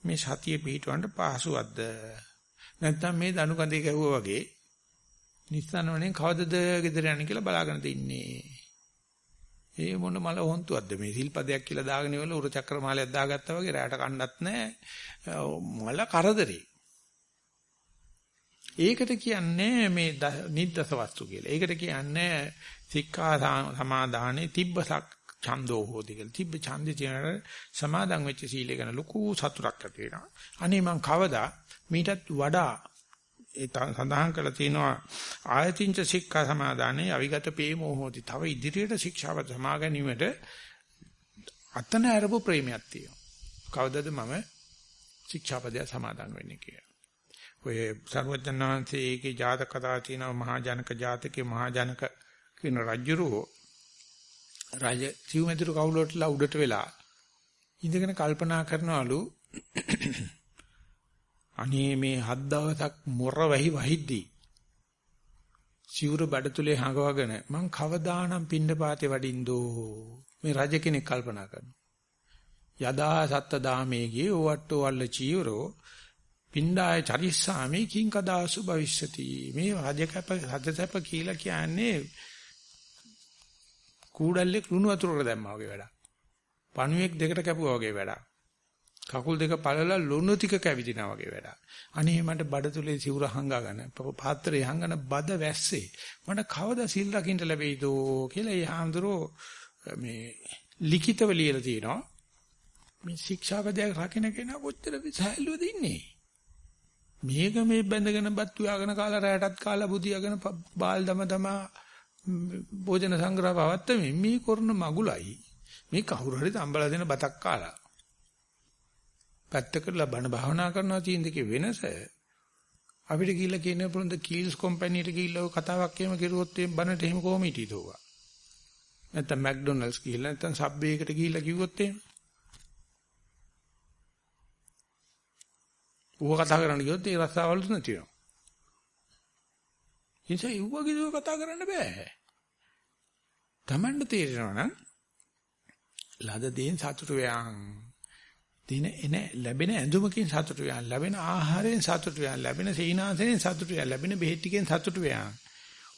මේ සතිය පිටවන්න පහසුවක්ද? නැත්නම් මේ දණු කඳේ ගැහුවා වගේ නිස්සනවනේ කවදද ගෙදර යන්නේ කියලා බලාගෙන තින්නේ. ඒ මොන මල හොන්තුවක්ද මේ සිල්පදයක් කියලා දාගෙන ඉවල උර චක්‍ර මාලයක් දාගත්තා වගේ රැයට කන්නත් නැහැ. මල කරදරේ. ඒකට කියන්නේ මේ නිද්දස වස්තු කියලා. ඒකට කියන්නේ සික්ඛා සමාදානේ තිබ්බසක් ඡන්தோ හෝති කියලා. තිබ්බ ඡන්දේ කියන සමාදන් වෙච්ච සීලය ගැන ලොකු සතුටක් ඇති වෙනවා. අනේ මං කවදා මීටත් වඩා ඒ සඳහන් කරලා තියෙනවා ආයතින්ච සික්ඛා සමාදානේ අවිගත පේමෝ හෝති. තව ඉදිරියට ශික්ෂාව සමා ගැනීමට අතන අරපු ප්‍රේමයක් තියෙනවා. කවදද මම ශික්ෂාපදය සමාදන් වෙන්නේ කියලා. ඔය සර්වඥාන්සේ ඒකේ ජාතක කතා තියෙනවා මහා ජනක ජාතකේ මහා ජනක කියන රජුරෝ රජ සිව්මෙදුරු කවුලටලා උඩට වෙලා ඉඳගෙන කල්පනා කරනවලු අනේ මේ හත් දවසක් මොර වැහි වහිද්දී සිවුර බඩතුලේ හංගවගෙන මං කවදානම් පින්න පාතේ වඩින්දෝ මේ රජ කෙනෙක් කල්පනා කරනවා. යදා සත්ත දාමේගේ ඕවට්ටෝ වල්ල චීවරෝ පින්ඩාය චරිස්සාමේ කිං කදාසු භවිෂ්‍යති මේ රජකප රජසප කියලා කියන්නේ කූඩල්ලේ ලුණු වතුරකට දැම්මා වගේ වැඩක්. පණුවෙක් දෙකට කැපුවා වගේ වැඩක්. කකුල් දෙක පළලා ලුණු ටික කැවිදිනා වගේ වැඩක්. අනේ මට බඩතුලේ සිවුර හංගාගෙන පාත්‍රය හංගන බද වැස්සේ මට කවදා සිල් රකින්න ලැබෙයිද කියලා ඒ හාමුදුරෝ මේ ලිඛිතව ලියලා තියෙනවා. මේ ශික්ෂාපදයක් රකින්න කෙනා කොච්චර සහැල්ලුවද ඉන්නේ? මේක මේ බැඳගෙන බත් ව්‍යාගෙන කාලා රැටත් කාලා බුදියාගෙන බාල් දම තමා භෝජන සංග්‍රහ පවත්තමින් මේ කරන මගුලයි. මේ කවුරු හරි තම්බලා දෙන බතක් කාලා. පැත්තකට බණ භාවනා කරනවා තියෙන දෙකේ වෙනස අපිට ගිහිල්ලා කියන පුරුන්ද කීල්ස් කම්පැනිට ගිහිල්ලා ඔය කතාවක් එහෙම කරුවොත් එහෙම බණට එහෙම කොහොම හිටියද ඔවා නැත්නම් මැක්ඩොනල්ඩ්ස් ගිහිල්ලා නැත්නම් සබ්වේ එකට ගිහිල්ලා කිව්වොත් එහෙම ඌව කතා කරන්න ගියොත් ඒ රස්සාවලු නැති වෙනවා. ඉතින් ඒ ඌවගේ දෝ කතා කරන්න බෑ. Tamanne තේරෙනවා නම් ලද දේන් සතුටු වෙයන්. දින එන ලැබෙන ඇඳුමකින් සතුටු වෙයන්. ලැබෙන ආහාරයෙන් සතුටු වෙයන්. ලැබෙන සීනාසයෙන් සතුටු වෙයන්. ලැබෙන බෙහෙත් ටිකෙන් සතුටු වෙයන්.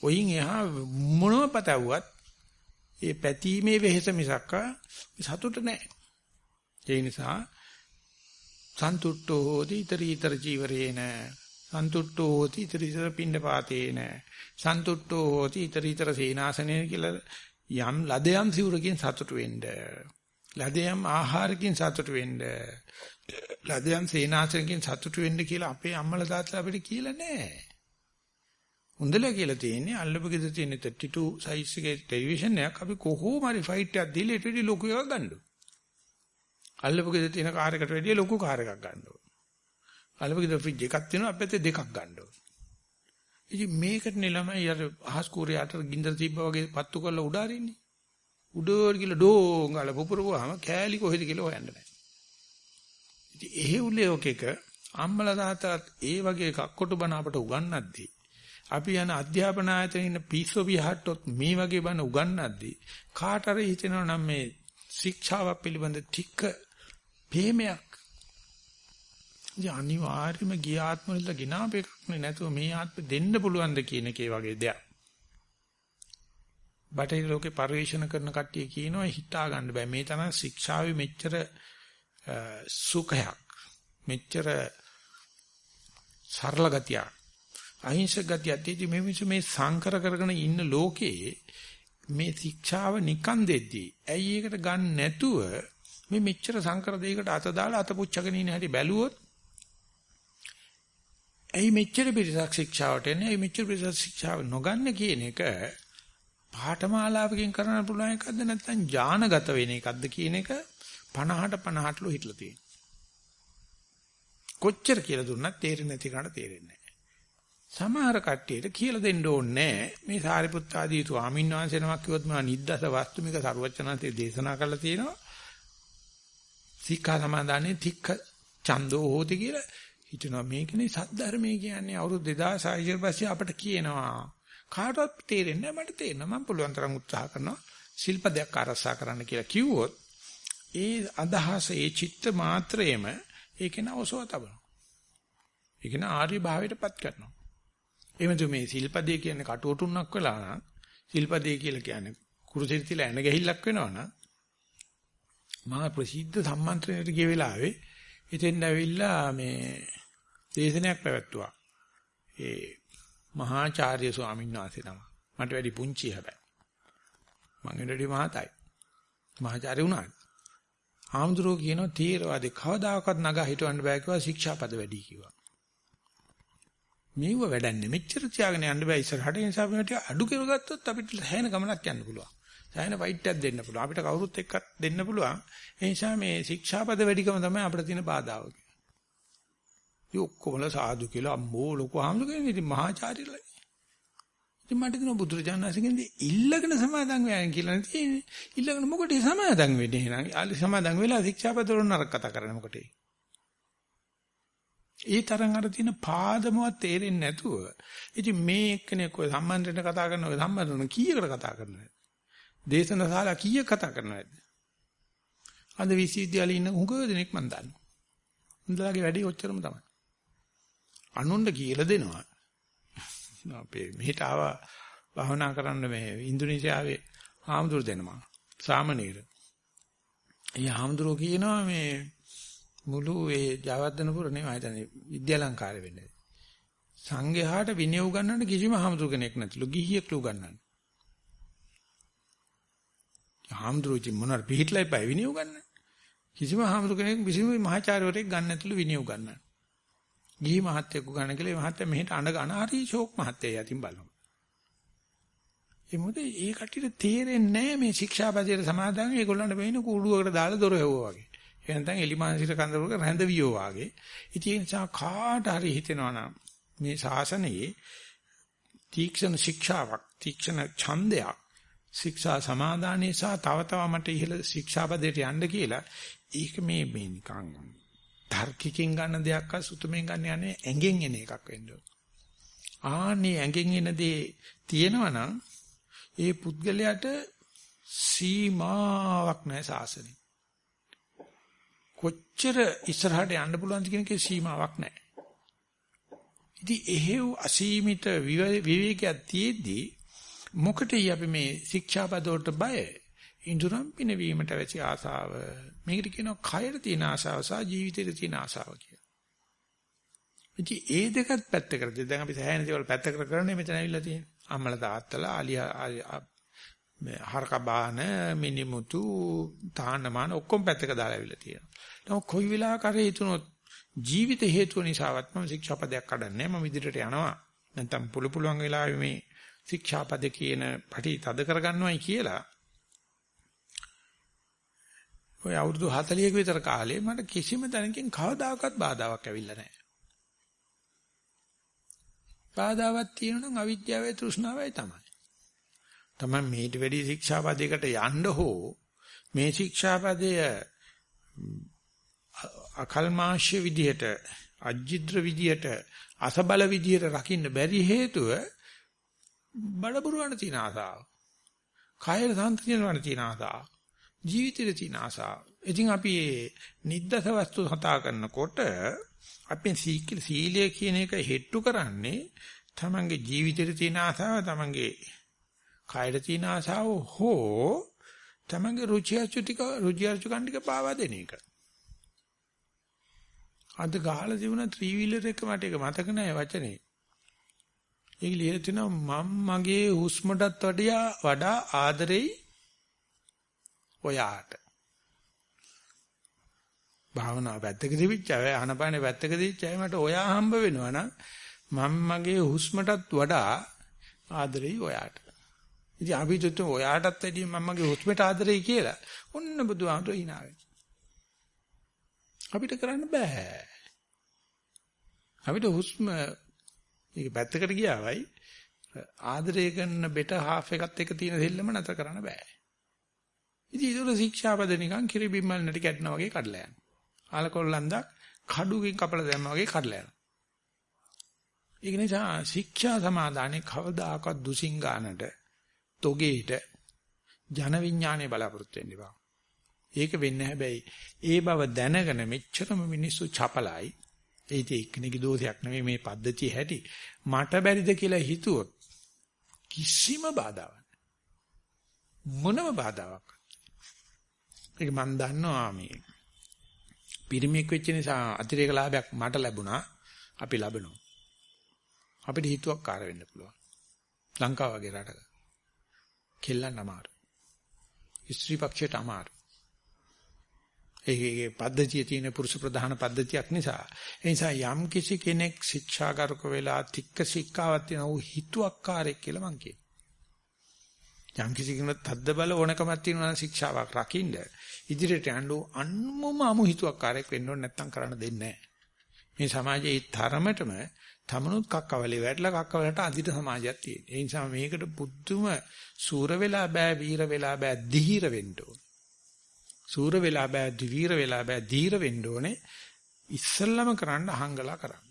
ඔයින් එහා මොනව පතවුවත් ඒ පැතීමේ වෙහෙස මිසක්ක සතුට නැහැ. ඒ නිසා සන්තුට්ඨෝ හෝති iterator ජීවරේන සන්තුට්ඨෝ හෝති iterator පින්නපාතේන සන්තුට්ඨෝ හෝති iterator සේනාසනේ කියලා යම් ලදයම් සිවුරකින් සතුටු වෙන්න. ලදයම් ආහාරකින් සතුටු වෙන්න. ලදයම් සේනාසනකින් සතුටු වෙන්න කියලා අපේ අම්මලා තාත්තලා අපිට කියලා නැහැ හොඳලා කියලා තියෙන්නේ අල්ලපු ගෙදර තියෙන 32 size එකේ ටෙලිවිෂන් එකක් අපි කොහොම හරි ෆයිට් එකක් දීලා ඊට වඩා ලොකු එකක් ගන්නවා අල්ලපු ගෙදර තියෙන කාර් එකට වැඩිය ලොකු කාර් එකක් ගන්න ඕන. අල්ලපු ගෙදර ෆ්‍රිජ් එකක් තියෙනවා අපිට දෙකක් ගන්න ඕන. ඉතින් මේකට නෙලමයි අර අහස් කූරයට ගින්දර තිබ්බා වගේ පත්තු කරලා උඩ අරින්නේ. උඩෝර කියලා ඩෝංගල පුපුරපුවාම කෑලි කොහෙද කියලා හොයන්න බෑ. ඉතින් එහෙව් ලෝකෙක අම්මලා තාත්තලාත් ඒ වගේ එකක් කොට බන අපට උගන්වද්දී අපි යන අධ්‍යාපන ආයතනයේ ඉන්න පිස්සෝ විහට්ටොත් මේ වගේ බන උගන්වද්දී කාට හරි හිතෙනවා නම් මේ ශික්ෂාව පිළිබඳ ටික ප්‍රේමයක් ඉතින් අනිවාර්යයෙන්ම ගිය ආත්මවල ගినాප එකක් නේ නැතුව මේ ආත්මෙ දෙන්න පුළුවන්ද කියන එකේ වගේ දෙයක්. බටහිර ලෝකේ පරිශන කරන කට්ටිය කියනවා හිතා ගන්න බෑ. මේ තරම් ශික්ෂාවේ මෙච්චර සුඛයක් මෙච්චර සරල ගතියක් අහිංසක ගතියක්. තියෙදි මේ මිනිස්සු මේ සංකර කරගෙන ඉන්න ලෝකේ මේ ශික්ෂාව නිකන් දෙද්දී ඇයි ඒකට ගන්න නැතුව මේ මෙච්චර සංකර දෙයකට අත දාලා අත පුච්චගෙන ඉන්න හැටි බැලුවොත් ඇයි මෙච්චර පිරිසක් ශික්ෂාවට එන්නේ? ඇයි මෙච්චර පිරිසක් ශික්ෂාව නොගන්න කියන එක පාඨමාලාවකින් කරන්න පුළුවන් එකක්ද නැත්නම් ඥානගත වෙන එකක්ද කියන එක 50ට 50ට ලෝ හිටලා තියෙනවා. කොච්චර කියලා දුන්නත් තේරෙන්නේ නැති කාට තේරෙන්නේ සමහර කට්ටියට කියලා දෙන්න ඕනේ මේ සාරිපුත්ත ආදී ස්වාමීන් වහන්සේ නමක් කිව්වොත් මම නිද්දස වස්තුමික ਸਰවචනන්තේ දේශනා කළා තියෙනවා. සික්ඛා සමාදානේ තික්ඛ ඡන්தோ හෝති කියලා හිතනවා. මේකනේ සද්ධර්මයේ කියන්නේ අවුරුදු 2600 ඉතින් පස්සේ අපට කියනවා. කාටවත් තේරෙන්නේ නැහැ මට තේරෙනවා. මම පුළුවන් තරම් උත්සාහ කරනවා ශිල්පදයක් අරසා කරන්න කියලා කිව්වොත් ඒ අදහස ඒ චිත්ත මාත්‍රයේම ඒක නවසව තබනවා. ඒක න ආර්ය භාවයටපත් කරනවා. එහෙමද මේ සිල්පදේ කියන්නේ කටුවටුන්නක් වෙලා නම් සිල්පදේ කියලා කියන්නේ කුරුසෙට තියලා එන ගැහිල්ලක් වෙනවා නම් මා ප්‍රසිද්ධ සම්මන්ත්‍රණයට ගිය වෙලාවේ ඉතින් ඇවිල්ලා මේ දේශනයක් පැවැත්තුවා. ඒ මහාචාර්ය ස්වාමීන් වහන්සේ තමයි. මට වැඩි පුංචි හැබැයි. මං එඩඩි මහතයි. මහාචාර්ය වුණාට. ආම්දුරෝ කියනවා තීරවාදී කවදාකවත් නගා හිටවන්න බෑ කිව්වා ශික්ෂාපද වැඩි කිව්වා. මේව වැඩන්නේ මෙච්චර තියාගෙන යන්න බෑ ඉස්සරහට ඒ නිසා මේකට අඩු කෙරුගත්තොත් අපිට හැයන ගමනක් යන්න පුළුවන්. සායන ෆයිට් එකක් දෙන්න පුළුවන්. අපිට කවුරුත් එක්ක දෙන්න පුළුවන්. ඒ නිසා මේ ශික්ෂාපද වැඩිකම තමයි අපිට තියෙන බාධාව. ඒ ඔක්කොමල සාදු කියලා අම්මෝ ලොකු ආම්දු කියන්නේ ඉතින් මහාචාර්යලා. ඉතින් මට දෙන බුදුරජාණන්සේගෙන් ඉල්ලගෙන සමාදන් වෙයන් කියලා නෙතිනේ. ඉල්ලගෙන මොකටද සමාදන් වෙන්නේ එහෙනම්? ආලි සමාදන් වෙලා ශික්ෂාපද වල නරක කතා කරන්නේ මොකටේ? ඒ තරම් අර තියෙන පාදමවත් තේරෙන්නේ නැතුව ඉතින් මේ එක්කෙනෙක් ඔය සම්බන්ධයෙන් කතා කරන ඔය සම්බන්ධන කීයකට කතා කරනවද? දේශන ශාලා කීයක් කතා කරනවද? අද විශ්වවිද්‍යාලේ ඉන්න හුඟ දෙනෙක් මම දන්නවා. උන්දලාගේ වැඩේ ඔච්චරම තමයි. අනුන්ට කියලා දෙනවා. අපේ මෙහෙට ආවා භවනා කරන්න මේ ඉන්දුනීසියාවේ ආම්දුර දෙනවා. සාමනීර. ඒ ආම්දුරෝ කියනවා මේ මුළු ඒ ජයවර්ධනපුර නෙවෙයි හිතන්නේ විද්‍යාලංකාරය වෙන්නේ. සංඝයාට විනය උගන්වන්න කිසිම හාමුදුර කෙනෙක් නැතිලු ගිහියෙක් උගන්වන්න. හාමුදුරු ඉතින් මොනවාර පිළිහිట్లයි පයි විනය උගන්වන්න. කිසිම හාමුදුර කෙනෙක් කිසිම මහාචාර්යවරයෙක් ගන්න නැතිලු විනය උගන්වන්න. ගිහි මහත්තයෙක් උගන්වන්න කියලා මහත්තයා මෙහෙට අඬ ගන්න හරි ෂෝක් මහත්තයා යතින් බලනවා. ඒ මොකද ඒ කට්ටියට තේරෙන්නේ නැහැ මේ ශික්ෂාපදයේ සමාදාන ඒගොල්ලන්ට වෙයින කූඩුවකට දාලා දොර හැවුවා වගේ. ඒ නැත්නම් එලිමානසිට කන්දරක රැඳවියෝ වාගේ. ඉතින් ඒ නිසා කාට හරි හිතෙනවා නම් මේ ශාසනයේ තීක්ෂණ ශික්ෂාවක්, තීක්ෂණ ඡන්දයක්, ශික්ෂා සමාදානයේ සහ තව තව මට ඉහළ ශික්ෂාපදයට යන්න කියලා ඒක මේ මේ නිකන් තර්කිකින් ගන්න දෙයක් අ සුතමෙන් ගන්න යන්නේ ඇඟෙන් එන එකක් වෙන්න ඕන. ආන්නේ ඇඟෙන් එන දේ තියෙනවා නම් ඒ පුද්ගලයාට සීමාවක් නැහැ සාසනෙ. කොච්චර ඉස්සරහට යන්න පුළුවන්ද කියන එකේ සීමාවක් නැහැ. ඉතින් එහෙව් අසීමිත විවේකයක් තියේදී මොකටයි අපි මේ ශික්ෂාපද වලට බය? ඉඳුරම් පිනවීමට වැසි ආසාව. මේකට කියනවා කයර තියෙන ආසාව සහ ජීවිතේට තියෙන ආසාව කියලා. ඉතින් ඒ දෙකත් පැත්තකට දැන් අපි සෑහෙන දේවල් පැත්තකට කරන්නේ මෙතන ඇවිල්ලා තියෙන්නේ. අම්මලා තාත්තලා ආලියා මේ හරක බාන මිනිමුතු තාන්නමාන ඔක්කොම පැත්තක දාලා ඇවිල්ලා තියෙනවා. නමුත් කොයි වෙලාවක හරි හිතුනොත් ජීවිත හේතුව නිසාවත් මම ශික්ෂාපදයක් කඩන්නේ මම ඉදිරියට යනවා. නැත්නම් පුළු පුළුවන් වෙලාවෙ මේ ශික්ෂාපද කියන පැටි තද කරගන්නවයි කියලා ඔය අවුරුදු 40ක විතර කාලේ මට කිසිම තැනකින් කවදාකවත් බාධාවක් ඇවිල්ලා නැහැ. බාධාවක් තියෙනවා නම් අවිද්‍යාවයි තෘෂ්ණාවයි තමයි. තමයි මේට වැඩි ශික්ෂාපදයකට යන්න හෝ මේ ශික්ෂාපදය අකල්මාශ්‍ය විදියට අජිද්‍ර විදියට අසබල විදියට රකින්න බැරි හේතුව බඩබුරවන්න තියෙන ආසාව. කායර සම්පූර්ණ තියෙන ආසාව. ජීවිතේ තියෙන ආසාව. ඉතින් අපි නිද්දස වස්තු හතා කරනකොට අපි සීලය කියන එක හෙට්ටු කරන්නේ තමන්ගේ ජීවිතේ තියෙන ආසාව තමන්ගේ කායර තියෙන ආසාව හෝ තමන්ගේ රුචි අරුචික රුචි අරුචිකන් ටික පාවා දෙන එක. අද ගහලා තිබුණ ත්‍රිවිලර් එක මට ඒක මතක නැහැ වචනේ. ඒක ලියලා තිනවා මම මගේ හුස්මටත් වඩා වඩා ආදරෙයි ඔයාට. භාවනාව පැත්තක තිබිච්ච අය අනපානේ පැත්තක තිබිච්ච අය මට ඔයා හම්බ වෙනවා නම් මම මගේ හුස්මටත් වඩා ආදරෙයි ඔයාට. ඉතින් අපි දුතු ඔයාටත් වැඩිය මම මගේ හුස්මට ආදරෙයි කියලා. ඔන්න බුදුහාමුදුරු hina අපිට කරන්න බෑ. අපිට හුස්ම මේක පැත්තකට ගියාවයි ආදරය කරන බෙට හාෆ් එකත් එක තියෙන දෙල්ලම නැතර කරන්න බෑ. ඉතින් ඒක ශික්ෂාපද නිකන් කිරිබිම්මල් නැටි කැඩනා වගේ කඩලා යනවා. ආලකොල්ලන්දක් කඩුවකින් කපලා දැම්මා වගේ කඩලා යනවා. ඒක නිසා ශික්ෂා සමාදානේ කවදාකවත් දුසිංගානට තොගේට ජන විඥානේ බලාපොරොත්තු වෙන්න එපා. ඒක වෙන්නේ හැබැයි ඒ බව දැනගෙන මෙච්චරම මිනිස්සු චපලයි. ඒක එක්කෙනෙකුගේ දෝෂයක් නෙමෙයි මේ පද්ධතිය හැටි. මට බැරිද කියලා හිතුවොත් කිසිම බාධාවක් මොනම බාධාවක්. ඒක මම දන්නවා මේ පිරිමියෙක් වෙච්ච නිසා අතිරේක ලාභයක් මට ලැබුණා. අපි ලබනවා. අපිට හිතුවක් කාර වෙන්න පුළුවන්. ලංකාව වගේ රටක. කෙල්ලන් අමාරු. ස්ත්‍රී පක්ෂයට අමාරු. ඒකේ පද්ධතිය තියෙන පුරුෂ ප්‍රධාන පද්ධතියක් නිසා ඒ නිසා යම් කිසි කෙනෙක් ශික්ෂාගරුක වෙලා තික්ක ශික්ෂාවක් තියෙන ඌ හිතුවක්කාරයෙක් කියලා මං කියනවා. යම් කිසි කෙනෙක් තද්ද බල ඕනකමක් තියෙනවා ශික්ෂාවක් රකින්න ඉදිරියට යන්න අන්මම අමු හිතුවක්කාරයෙක් වෙන්න ඕනේ නැත්තම් කරන්න දෙන්නේ නැහැ. මේ සමාජයේ ඒ තරමටම තමනුත් කක්කවලේ වැටලා කක්කවලට අදිට සමාජයක් තියෙන. ඒ නිසා මේකට පුදුම සූර වෙලා බෑ වීර වෙලා බෑ දිහිර වෙන්න ඕනේ. සූර වෙලා බෑ, දිවීර වෙලා බෑ, දීර වෙන්න ඕනේ. ඉස්සල්ලාම කරන්න අහංගලා කරන්න.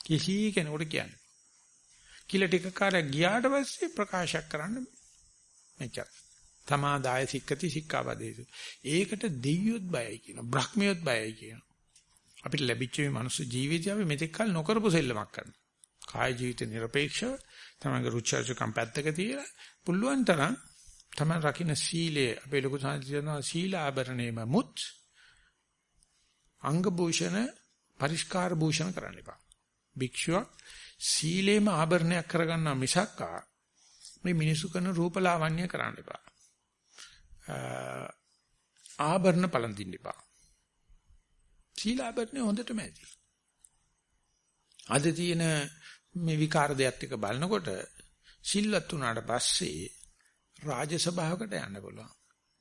කිසි කෙනෙකුට කියන්නේ. කියලා ටික කාලයක් ගියාට පස්සේ ප්‍රකාශයක් කරන්න මෙච්චර. තමා දාය සික්කති සික්කාපදේසු. ඒකට දෙවියොත් බයයි කියන, බ්‍රහ්මියොත් බයයි කියන. අපිට ලැබිච්ච මේ මනුස්ස ජීවිතය අපි මෙතෙක් කල නොකරපු සෙල්ලමක් කරනවා. කාය ජීවිත নিরপেক্ষව තමංග රුචර්ජකම් පැත්තක තියලා පුළුවන් තරම් තමයි රකින්න සීලය අපේ ලොකු සංසිඳනවා සීල ආභරණේම මුත් අංග භූෂණ පරිස්කාර භූෂණ කරන්න එපා. භික්ෂුවක් සීලේම ආභරණයක් කරගන්නා මිසක්කා මේ මිනිසු කරන රූපලාවන්‍ය කරන්න එපා. ආභරණ පළඳින්න එපා. සීල ආභරණේ හොඳටම ඇති. අද තියෙන මේ විකාර දෙයත් එක බලනකොට සිල්වත් වුණාට පස්සේ රාජ සභාවකට යන්න පුළුවන්.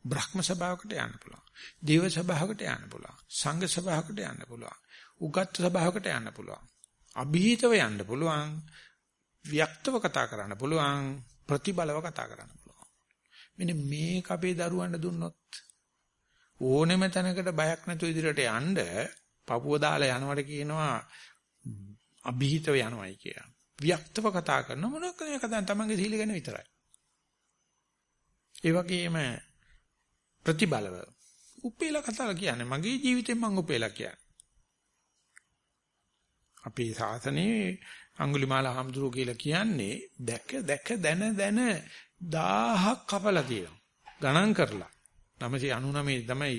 බ්‍රහ්ම සභාවකට යන්න පුළුවන්. දේව සභාවකට යන්න පුළුවන්. සංඝ සභාවකට යන්න පුළුවන්. උගත් සභාවකට යන්න පුළුවන්. અભීතව යන්න පුළුවන්. වික්තව කතා කරන්න පුළුවන්. ප්‍රතිබලව කතා කරන්න පුළුවන්. මෙන්න මේක අපේ දරුවන්ට දුන්නොත් ඕනෙම තැනකට බයක් නැතුව ඉදිරියට යන්න පපුව දාලා යනවට කියනවා અભීතව යනවායි කියලා. වික්තව කතා කරන මොනක්ද මේ කතාව තමන්ගේ සීල ගැන විතරයි. ඒ වගේම ප්‍රතිබලව උපේලා කතා කියන්නේ මගේ ජීවිතෙන් මම උපේලා කියන්නේ. අපේ සාසනේ අඟුලිමාල හම්දුරු කියලා කියන්නේ දැක දැක දැන දැන 1000ක් කපලා තියෙනවා. ගණන් කරලා 999 තමයි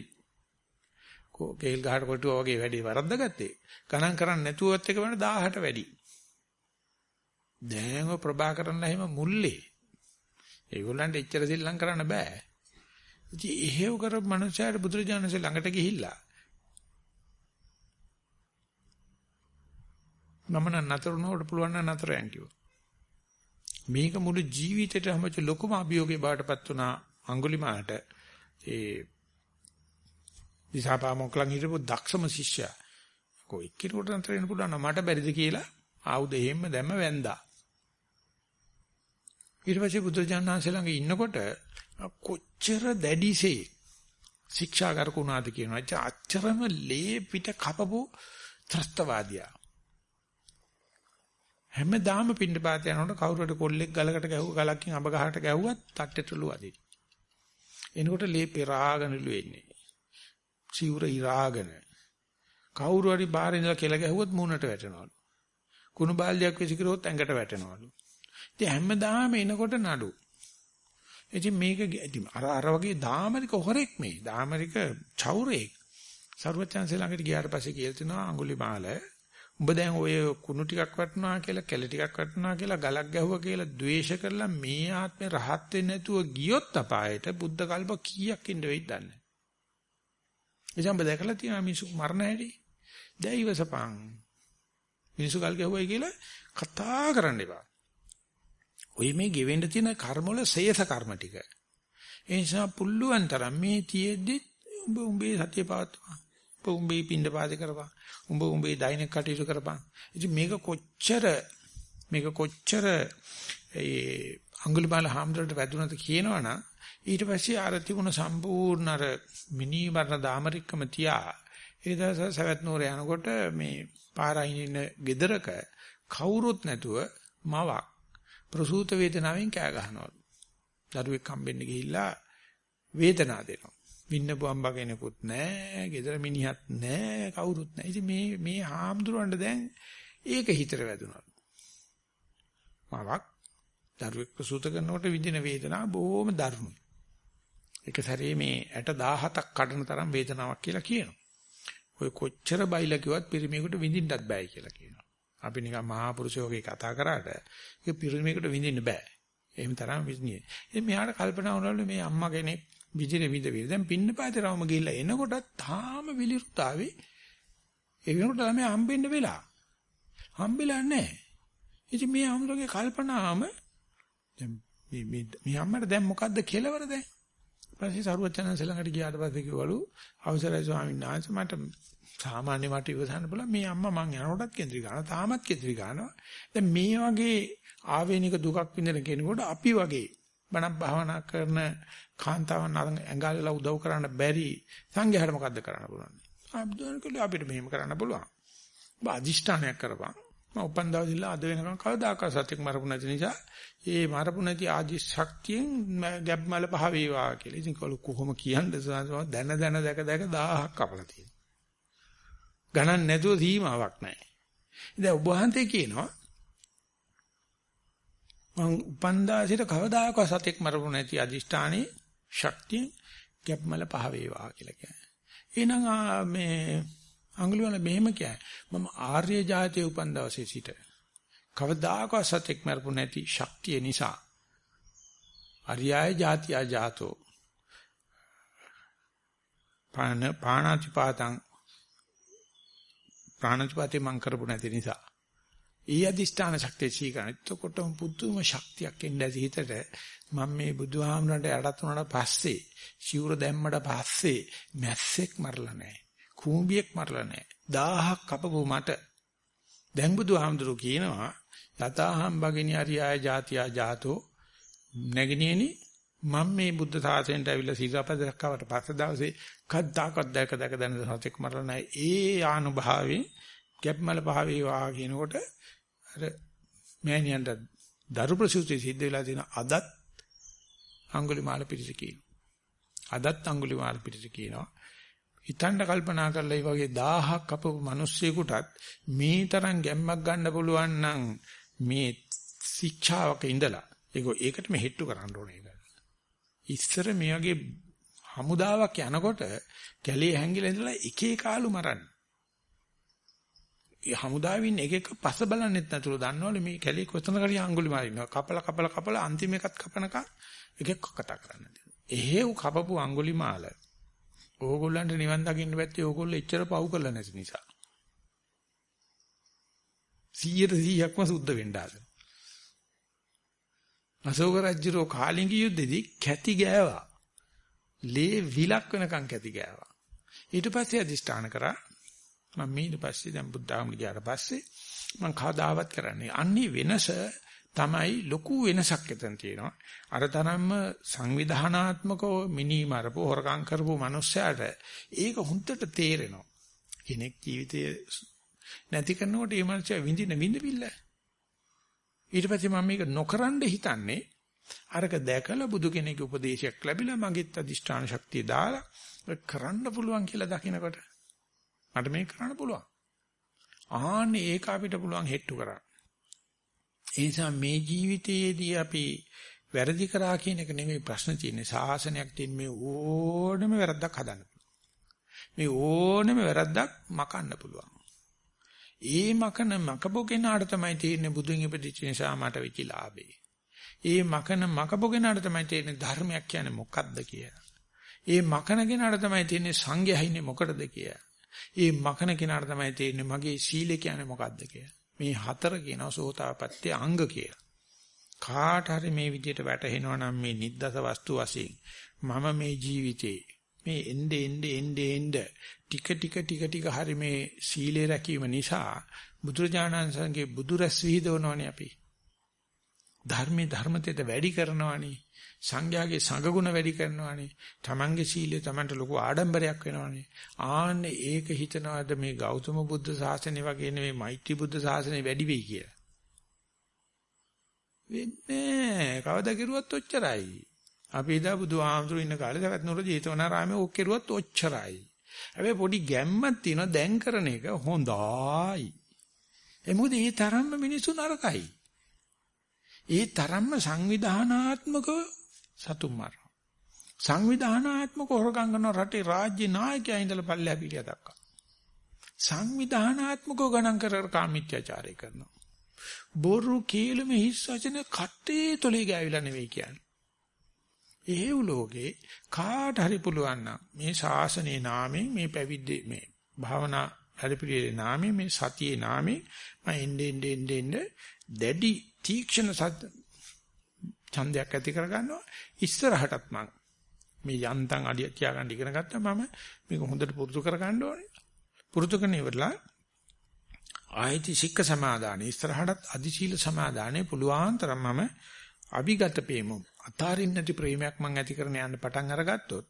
කේල් ගහට කොටුව වගේ වැඩි වරද්දාගත්තේ. ගණන් කරන්නේ නැතුවත් එක වෙන 1000ට වැඩි. දැන් ඔය ප්‍රභාකරන්න එහෙම මුල්ලේ ඒගොල්ලන්ට එච්චර සිල්ලම් කරන්න බෑ. ඉතින් එහෙව් කරපු මනුස්සයාට බුදුරජාණන්සේ ළඟට ගිහිල්ලා මම නතර නොවට පුළුවන් නම් නතර යන් කිව්වා. මේක මුළු ජීවිතේට හැමච ලොකුම අභියෝගේ බාටපත් වුණා අඟුලිමාලට ඒ දිසාපාමොක්ලන් හිටපු දක්ෂම ශිෂ්‍යයා. කොයි කෙනෙකුට නතර වෙන්න පුළුවන් මට බැරිද කියලා ආයුධ එහෙම දැම්ම වැන්දා. ඊට පස්සේ බුදුජානනාංශ ළඟ ඉන්නකොට කොච්චර දැඩිසේ ශික්ෂා කරකුණාද කියනවා. අච්චරම ලේ පිට කපපු ත්‍රස්තවාදියා. හැමදාම පින්නපාත යනකොට කවුරු හරි කොල්ලෙක් ගලකට ගැහුව ගලකින් අඹ ගහකට ගැහුවත් තට්ටෙටලු අදින. එනකොට ලේ පෙරාගෙනලු එන්නේ. සිවුර ඉරාගෙන. කවුරු හරි බාහිර ඉඳලා කෙල ගැහුවොත් මූණට වැටෙනවලු. කුණු බාල්දියක් විසිකරොත් ඇඟට වැටෙනවලු. ඉතින් හැමදාම එනකොට නඩු. ඉතින් මේක අර අර වගේ දාමරික හොරෙක් මේ. දාමරික චෞරෙක්. සර්වචන්සේ ළඟට ගියාට පස්සේ කියලා තිනවා අඟුලිමාල උඹ දැන් ඔය කුණු ටිකක් වටනවා කියලා කෙල ටිකක් වටනවා කියලා ගලක් ගැහුවා කියලා ද්වේෂ කරලා මේ ආත්මේ රහත් වෙන්නේ නැතුව ගියොත් අපායට බුද්ධ කල්ප කීයක් ඉන්න වෙයිද දන්නේ. එසම් බදකලා තියෙනවා මිනිස්සු මරණ හැටි. දැන් ඉවසපන්. මිනිස්සු කල් ගැහුවයි කියලා කතා කරන්න එපා. ඔය මේ ගෙවෙන්න තියෙන කර්ම වල ශේෂ කර්ම ටික. ඒ නිසා පුල්ලුවන් තරම් මේ තියෙද්දි උඹ උඹේ සතිය පවත්වා. උඹ උඹේ පින්ඩ පාද කරපන්. උඹ උඹේ දෛනික කටයුතු කරපන්. ඉතින් මේක කොච්චර මේක කොච්චර ඒ අඟුලිමාල හාමුදුරට වැදුනද කියනවනම් ඊට පස්සේ අර තිබුණ සම්පූර්ණ අර මිනි මරණ දාමරික්කම තියා ඒ දවස් සවැත් නුවර යනකොට මේ පාරයින් ගෙදරක කවුරුත් නැතුව මවක් ප්‍රසූත වේදනාවෙන් කෑ ගහනවලු. දරුවෙක් හම්බෙන්න ගිහිල්ලා වේදනාව දෙනවා. වින්නපු අම්බා කෙනෙකුත් නැහැ, ගෙදර මිනිහත් නැහැ, කවුරුත් නැහැ. ඉතින් මේ මේ හාමුදුරන්ට දැන් ඒක හිතට වැදුනා. මවක් දරුවෙක් ප්‍රසූත කරනකොට විඳින වේදනාව බොහොම දරුණුයි. ඒක සැරේ මේ 60000ක් කඩන තරම් වේදනාවක් කියලා කියනවා. ඔය කොච්චර බයිලා කිව්වත් පිරිමියෙකුට විඳින්නත් බෑ කියලා කියනවා. අපි නිකන් මහා පුරුෂයෝගේ කතා කරාට ඒක පිරිමියෙකුට විඳින්න බෑ. එහෙම තරම් විඳින්නේ. ඉතින් මෙයාට කල්පනා වුණාලු මේ අම්මා කෙනෙක් විදින විද විද. දැන් පින්නපාතේ රවම ගිහිල්ලා එනකොට තාම විලිරුතාවේ ඒ වෙනකොට ළමයි හම්බෙන්න වෙලා. හම්බෙලා නැහැ. ඉතින් මේ අම්මගේ කල්පනාම දැන් මේ මේ මේ අම්මට දැන් මොකද්ද කෙලවර දැන්? ඊපස්සේ සරුවචනන්ස ළඟට ගියාට පස්සේ කිව්වලු අවසරයි ස්වාමීන් වහන්සේ මට සාමාන්‍ය මට ඉවසන්න පුළුවන් මේ අම්මා මං යනකොටත් කේන්ද්‍රී ගන්නවා තාමත් කේන්ද්‍රී ගන්නවා. දැන් මේ වගේ ආවේනික දුකක් විඳින කෙනෙකුට අපි වගේ බණක් භාවනා කරන කාන්තාවන් ඇඟාලලා උදව් කරන්න බැරි සංඝයාට මොකද්ද කරන්න පුළුවන්? ආබ්දුන් කිව්ලා අපිට මෙහෙම කරන්න පුළුවන්. ඔබ අදිෂ්ඨානයක් කරපන්. මම උපන් දවසේ අද වෙනකන් කවදාකවත් සත්‍යක් මරපු නැති නිසා ඒ මරපු නැති ආදි ශක්තියෙන් ගැබ් මල පහ වේවා කියලා. ඉතින් කොහොම කියන්නද දැන දැන දැක දැක 1000ක් කපලා තියෙනවා. ගණන් නැතුව සීමාවක් නැහැ. ඉතින් ඔබ වහන්සේ කියනවා මං උපන්දා සිට කවදාකවත් සතෙක් මරපු නැති අදිෂ්ඨානේ ශක්තිය ගැප්මල පහ වේවා කියලා කියන්නේ. එහෙනම් මේ අඟුලිවල මෙහෙම කියන්නේ මම ආර්ය જાතිය උපන් දවසේ සිට කවදාකවත් සතෙක් මරපු නැති ශක්තිය නිසා අරියාය જાතිය ජාතෝ පාන පාණාතිපාතං ප්‍රාණතිපාතේ මං කරපු නැති නිසා ඊ අධිෂ්ඨාන ශක්තිය සීකරන. එතකොටම පුදුම ශක්තියක් එන්නේ ඇති හිතට මම මේ බුදුහාමුදුරන්ට යටත් වුණාට පස්සේ සිවුර දැම්මට පස්සේ මැස්සෙක් මරලා නැහැ. කූඹියෙක් මරලා නැහැ. 1000ක් කපපු මට දැන් බුදුහාමුදුරු කියනවා යතාහම් භගිනී අරියාය જાතියා ජාතෝ නැගිනේනි මම මේ බුද්ධ ශාසනයට ඇවිල්ලා සීගාපද දක්වාට පස්සේ දවසේ කද්දාකත් දැක දැක දැන සතෙක් මරලා නැහැ. ඒ ආනුභාවයෙන් ගැප්මල පහවේවා කියනකොට අර මෑණියන්ට දරු ප්‍රසූති සිද්ධ වෙලා තියෙන අදත් අඟුලිමාල පිටිස කියනවා. අදත් අඟුලිමාල පිටිස කියනවා. හිතන්න කල්පනා කරලා මේ වගේ 1000ක් අපු මිනිස්සෙකුටත් මේ තරම් ගැම්මක් ගන්න පුළුවන් නම් මේ ශික්ෂාවක ඉඳලා ඒක ඒකටම හෙට්ටු කරන්න ඕනේ ඒක. ඉස්සර මේ වගේ හමුදාවක් යනකොට කැලේ හැංගිලා ඉඳලා එක එක ආලු මරන්නේ. හමුදාවේ ඉන්න එක එක පස්ස බලන්නෙත් නැතුව දන්නවලු මේ කැලේ කොතන කරිය අඟුලි මාරිනවා. කපල කපල කපල අන්තිම එකත් කපනකම් එක එක කතා කරන්න. එහෙව් කපපු අඟුලි මාල. ඕගොල්ලන්ට නිවන් දකින්න බැත්තේ ඕගොල්ලෝ එච්චර පව් කරලා නැති නිසා. 100%ක්ම සුද්ධ වෙන්න ආසන. අශෝක රජුරෝ කාලිංගි යුද්ධෙදි කැති ගෑවා. ලේ විලක් වෙනකන් කැති ගෑවා. ඊට පස්සේ අදිෂ්ඨාන කරා මම ඊට පස්සේ දැන් බුද්ධාගම ගියාට පස්සේ මම කවදාවත් කරන්නේ. අන්නේ වෙනස තමයි ලොකු වෙනසක් එතන තියෙනවා. අර තරම්ම සංවිධානාත්මකව මිනි මරපු හොරකම් කරපු මිනිස්සයාට ඒක හුන්නට තේරෙනවා. කෙනෙක් ජීවිතයේ නැති කරනකොට මේ මිනිස්සයා විඳින විඳවිල්ල. ඊට පස්සේ මම මේක නොකරන්න හිතන්නේ අරක දැකලා බුදු කෙනෙකුගේ උපදේශයක් ලැබිලා මගෙත් අදිෂ්ඨාන ශක්තිය දාලා කරන්න පුළුවන් කියලා දකිනකොට මට මේක කරන්න පුළුවන්. ආන්නේ ඒක අපිට පුළුවන් හෙට්ටු කරන්න. ඒ නිසා මේ ජීවිතයේදී අපි වැරදි කරා කියන එක නෙමෙයි ප්‍රශ්න තියෙන්නේ. සාසනයක් තියෙන මේ ඕනම වැරද්දක් හදන්න මේ ඕනම වැරද්දක් මකන්න පුළුවන්. ඒ මකන මකබොගෙනාට තමයි තියෙන්නේ බුදුන් ඉපදිච්ච නිසා මට වෙච්ච ලාභේ. ඒ මකන මකබොගෙනාට තමයි තියෙන්නේ ධර්මයක් කියන්නේ මොකක්ද කියලා. ඒ මකන කෙනාට තමයි තියෙන්නේ සංඝයා ඉන්නේ මොකටද කියලා. ඒ මකන කෙනාට තමයි තියෙන්නේ මගේ සීලය කියන්නේ මොකක්ද කියලා. මේ හතර කියනවා සෝතාපට්ටි අංග කියලා. කාට හරි මේ විදිහට වැටහෙනවා නම් මේ නිද්දස වස්තු වශයෙන් මම මේ ජීවිතේ මේ එnde ende ende ende ටික ටික ටික ටික හරි මේ සීලය රැකීම නිසා බුදුරජාණන් සංගේ බුදු රැස් විහිදවනවනේ අපි. ධර්මයේ ධර්මතේද වැඩි කරනවනේ. සංඝයාගේ සංගුණ වැඩි කරනවානේ. Tamange සීලය Tamanට ලොකු ආඩම්බරයක් වෙනවානේ. ආන්නේ ඒක හිතනවාද මේ ගෞතම බුද්ධ ශාසනය වගේ නෙවෙයි මෛත්‍රී බුද්ධ ශාසනය වැඩි වෙයි කියලා. වෙන්නේ කවදා කිරුවත් ඔච්චරයි. අපි එදා බුදු ආමතුරු ඉන්න කාලේ සවැත් නුර ජේතවනාරාමයේ ඔක් කෙරුවත් ඔච්චරයි. හැබැයි පොඩි ගැම්මක් තියෙනවා දැන් කරන එක හොඳයි. ඒ මොකද මේ තරම්ම මිනිසු නරකයි. ඒ තරම්ම සංවිධානාත්මකව සතුන් මරනවා. සංවිධානාත්මක හොරගම් කරන රටේ රාජ්‍ය නායකයා ඉඳලා පල්ලෙහා පිටිය දක්වා. සංවිධානාත්මකව ගණන් කර කර කාමීත්‍යචාරය කරනවා. බොරු කීලම හිස් වචන කටේ තොලේ ගෑවිලා නෙවෙයි කියන්නේ. එහෙව් ලෝකේ කාට හරි පුළුවන් නම් මේ ශාසනයේ නාමයෙන් මේ පැවිද්දේ මේ භාවනා පරිපිරියේ නාමයෙන් මේ සතියේ නාමයෙන් මම එන්නේ එන්නේ එන්නේ දැඩි තීක්ෂණ ඡන්දයක් ඇති කරගන්නවා. ඉස්සරහටත් මම මේ යන්තම් අඩිය තියාගන්න ඉගෙන ගත්තා. මම මේක හොඳට පුරුදු කරගන්න ඕනේ. පුරුදු කරන ඉවරලා ආයති සික්ක සමාදාන ඉස්සරහටත් අදි සීල සමාදානේ පුළුවන් තරම් මම අභිගත ප්‍රේම අතාරින් නැති ප්‍රේමයක් මම ඇති කරන යන්න පටන් අරගත්තොත්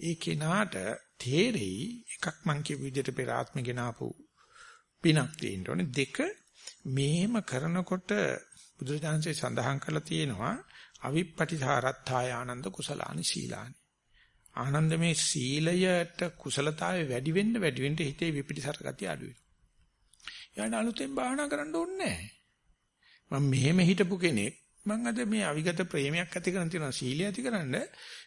ඒ කෙනාට තේරෙයි එකක් මං කියපු විදිහට පෙර ආත්මේ ගෙනාපු පිනක් තියෙන්න ඕනේ. දෙක මේම කරනකොට බුදුරජාණන්සේ සඳහන් කරලා තියෙනවා අවිප්පටිසාරත්ථාය ආනන්ද කුසලානි සීලානි. ආනන්ද මේ සීලයට කුසලතාවය වැඩි වෙන්න වැඩි වෙන්න හිතේ විපිටිසර ගතිය අඩු වෙනවා. යාන අලුතෙන් භාවනා කරන්න ඕනේ නැහැ. මම මෙහෙම හිටපු කෙනෙක් මම අද මේ අවිගත ප්‍රේමයක් ඇති කරන් තියෙනවා සීලය ඇති කරන්න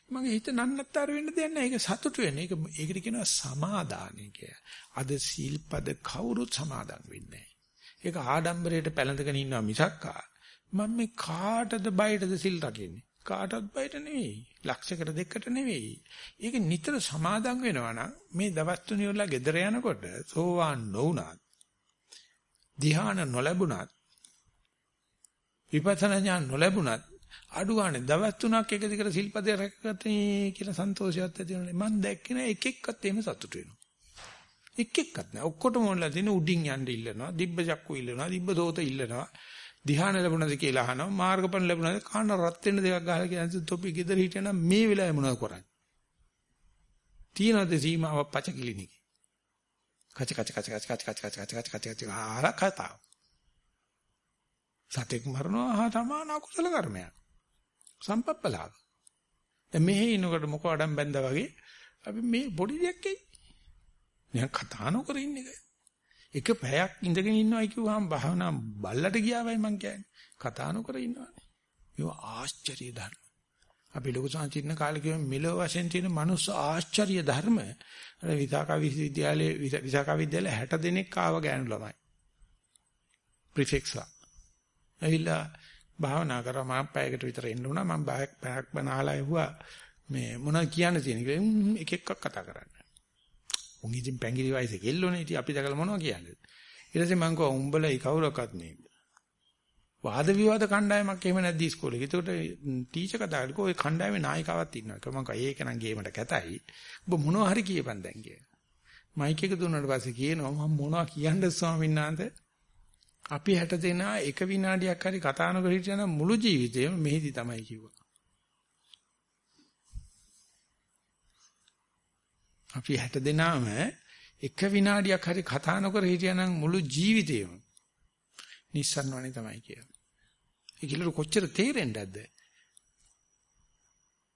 මගේ හිත නන්නත්තර වෙන්න දෙයක් නැහැ. ඒක සතුට වෙන්න. ඒක ඒකට කියනවා සමාදානය කියලා. අද සීල්පද කවුරුත් සමාදන් වෙන්නේ නැහැ. ඒක ආඩම්බරයට පැලඳගෙන ඉන්නවා මිසක්කා මම මේ කාටද බයටද සිල් රකින්නේ? කාටවත් බයට නෙවෙයි. ලක්ෂයකට දෙකකට නෙවෙයි. ඒක නිතර සමාදම් වෙනවා නම් මේ දවස් තුනේ වල ගෙදර යනකොට සෝවාන් නොවුනත් ධ්‍යාන නොලැබුණත් විපස්සනා ඥාන නොලැබුණත් අඩුවානේ දවස් තුනක් එක දිගට සිල්පදේ රැකගත්තේ කියලා සන්තෝෂයක් ඇති වෙනවා. මම දැක්කේ නෑ එක එක්කත් එහෙම සතුටු වෙනවා. එක එක්කත් නෑ. ඔක්කොටම ඕනලා තියෙන උඩින් යන්න ඉල්ලනවා. දිබ්බ චක්කු ඉල්ලනවා. දිබ්බ දෝත ඉල්ලනවා. ධ්‍යාන ලැබුණද කියලා අහනවා මාර්ගඵල ලැබුණද කාණ රත් වෙන්න දෙකක් ගහලා කියන්නේ තොපි ගෙදර හිටියනම් මේ වෙලාවේ මොනවද කරන්නේ තියනද සීමාව පචකිලිනිකේ කච කච කච කච කච කච කච කච කච කච ආර කතාව සතෙක් මරනවා ආ තමන අකුසල කර්මයක් සම්පප්පලාව දැන් මෙහි ඉනකොට මොකෝ අඩම් බැඳා වගේ අපි මේ පොඩි දෙයක් එයි නිකන් කතා නොකර ඉන්න එකයි එක පැයක් ඉඳගෙන ඉන්නවයි කිව්වහම භාවනා බල්ලට ගියාවයි මං කියන්නේ. කතා නොකර ඉන්නවනේ. මේවා ආශ්චර්ය ධර්ම. අපි ලොකු සංචින්න කාලේ කියමු මෙලොව වශයෙන් තියෙන මනුස්ස ආශ්චර්ය ධර්ම. අර විසාකා විශ්වවිද්‍යාලයේ විසාකා විද්‍යාලයේ 60 දෙනෙක් ආව ගෑනු ළමයි. ප්‍රිෆෙක්ස්ලා. ඇවිල්ලා භාවනා කරා මම පැයකට විතර එන්න උනා මම බයක් පැයක් බනහලා ඇහුවා මේ මොනවද කියන්න තියෙන කියලා එක එකක් කතා කරන්නේ. උන් ඉතින් පැංගිරි වයසේ කෙල්ලෝනේ ඉතින් අපි දැකලා මොනවද කියන්නේ. ඊට පස්සේ මං කිව්වා උඹලා ඒ කවුරක්වත් නේ. වාද විවාද කණ්ඩායමක් එහෙම නැද්ද ඉස්කෝලේ. ඒකට ටීචර් කතා කරලා ඔය කණ්ඩායමේ නායිකාවක් ඉන්නවා. මං කිව්වා ඒක නම් ගේමට කැතයි. ඔබ මොනවා හරි කියපන් දැන් කියලා. මයික් එක දුන්නාට පස්සේ කියනවා මම මොනවා කියන්නද ස්වාමීන් වහන්සේ? අපි 60 දෙනා එක විනාඩියක් හරි කතා නොකර හිටියනම් මුළු ජීවිතේම මෙහිදි තමයි කිව්වා. අපි 60 දෙනාම එක විනාඩියක් හරි කතා නොකර හිටියනම් මුළු ජීවිතේම නිස්සන්වනේ තමයි කියන්නේ. ඒ කිලර කොච්චර තේරෙන්නේද?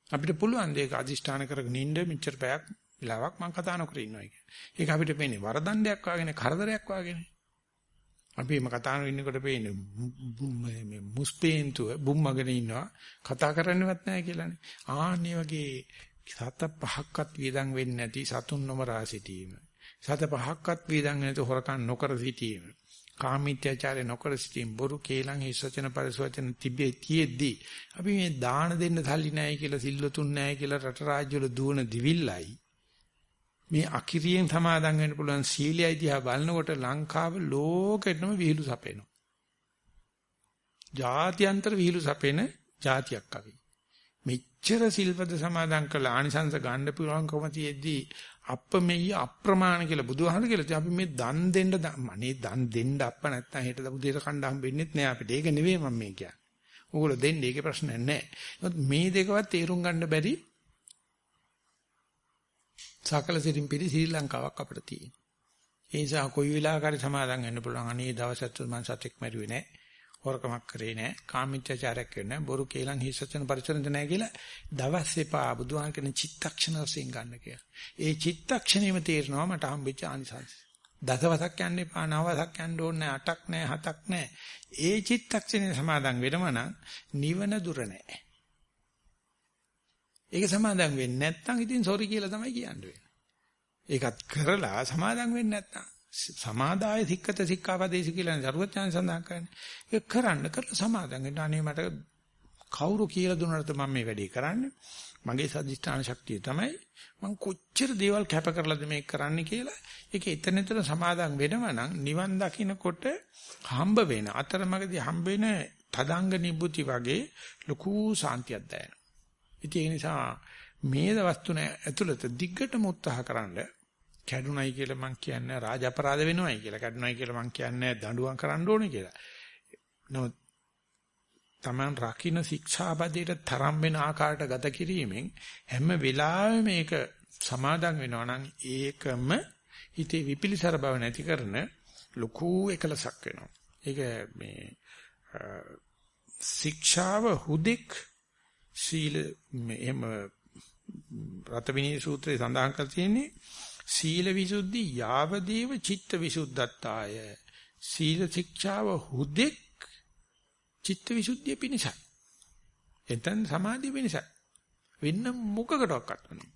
අපිට පුළුවන් දෙයක අදිෂ්ඨාන කරගෙන ඉන්න මෙච්චර පැයක් වෙලාවක් මම කතා නොකර ඉන්නවා කියන්නේ. ඒක අපිට පේන්නේ වරදණ්ඩයක් වාගෙන කරදරයක් වාගෙන. අපි මේ කතා කරන ඉන්නකොට පේන්නේ මේ මුස්පේන්තුව බුම්මගෙන ඉන්නවා කතා කරන්නවත් නැහැ කියලානේ. ආන්නේ වගේ සත පහක්වත් වේදන් වෙන්නේ නැති සතුන් නොමරා සිටීම. සත පහක්වත් වේදන් නැති හොරකම් නොකර සිටීම. කාමීත්‍යචාරය නොකර සිටීම බොරු කේලම් හිස්සචන පරිසවචන තිබේ තියෙද්දි අපි මේ දාන දෙන්න සල්ලි නැහැ කියලා සිල්වතුන් නැහැ කියලා රට රාජ්‍ය වල දුවන දිවිල්ලයි මේ අකිරියෙන් සමාදන් වෙන්න පුළුවන් සීලයයි දිහා බලනකොට ලංකාව ලෝකෙටම විහිළු සපේනවා. ජාත්‍යන්තර විහිළු සපේන જાතියක් අපි. මෙච්චර සිල්පද සමාදන් කළ ආනිසංස ගන්න පුළුවන්කම තියෙද්දී අප්පමෙය අප්‍රමාණ කියලා බුදුහාම කියලා අපි මේ දන් දෙන්න අනේ දන් දෙන්න අප්ප නැත්තම් හෙට දවුදේට කණ්ඩ හම්බෙන්නෙත් නෑ අපිට. ඒක නෙවෙයි මම මේ කියන්නේ. ඕගොල්ලෝ දෙන්නේ ඒකේ ප්‍රශ්නයක් නෑ. මේ දෙකවත් තේරුම් ගන්න බැරි සකල සිරින් පිළි ශ්‍රී ලංකාවක් අපිට තියෙනවා. ඒ නිසා කොයි වෙලාවකරි සමාදන් වෙන්න පුළුවන්. අනේ දවසත් මම සතෙක් මැරුවේ නෑ. හොරකමක් කරේ නෑ. කාමීත්‍යචාරයක් කරේ නෑ. බොරු කේලම් හිස්සචන පරිචරණ නෑ කියලා දවස් එපා බුදුහාම කියන චිත්තක්ෂණ වශයෙන් ගන්න කියලා. ඒ චිත්තක්ෂණෙම තේරෙනවා මට හම්බෙච්ච ආනිසංස. දසවසක් යන්න එපා, නවවසක් යන්න ඕනේ නෑ, අටක් නෑ, හතක් නෑ. ඒ චිත්තක්ෂණේ සමාදන් වෙනම නම් නිවන දුර නෑ. ඒක සමාදන් වෙන්නේ නැත්නම් ඉතින් සෝරි කියලා තමයි කියන්නේ. ඒකත් කරලා සමාදන් වෙන්නේ නැත්නම් සමාදාය සික්කත සික්කාපදේශ කියලා දරුවචාන් සඳහන් කරන්නේ. ඒක කරන්න කරලා සමාදන් වෙන්න අනේ මට කවුරු කියලා දුන්නාට මම මේ වැඩේ කරන්නේ. මගේ සදිෂ්ඨාන ශක්තිය තමයි මම කොච්චර දේවල් කැප කරලාද මේක කරන්න කියලා ඒක එතන එතන සමාදන් වෙනවා නම් නිවන් දකින්නකොට හම්බ වෙන අතරමඟදී හම්බ වෙන තදංග නිබ්බුති වගේ ලොකු සාන්තියක් දැනෙනවා. ඉතින් ඒ නිසා මේ දවස් තුන ඇතුළත දිග්ගටම උත්සාහ කරන්න කැඩුනයි කියලා මං කියන්නේ රාජ අපරාධ වෙනවයි කියලා කැඩුනයි කියලා මං කියන්නේ දඬුවම් කරන්න ඕනේ කියලා. නමුත් Taman රකින්න ශික්ෂාපදයට තරම් වෙන ආකාරයට ගත කිරීමෙන් හැම වෙලාවෙම මේක සමාදන් වෙනවා නම් ඒකම හිතේ විපිලිසර බව නැති කරන ලොකු එකලසක් වෙනවා. ඒක මේ ශික්ෂාව හුදෙක් සීල එහෙම රතවිනී සූත්‍රයේ සඳහන් කර තියෙන්නේ සීල විසුද්ධි යාවදේව චිත්ත විසුද්ධත්තාය. සීල ශික්ෂාව හුදෙක් චිත්ත විසුද්ධිය පිණිසයි. එතෙන් සමාධිය පිණිසයි. වෙන්න මොකකටවත් නෙවෙයි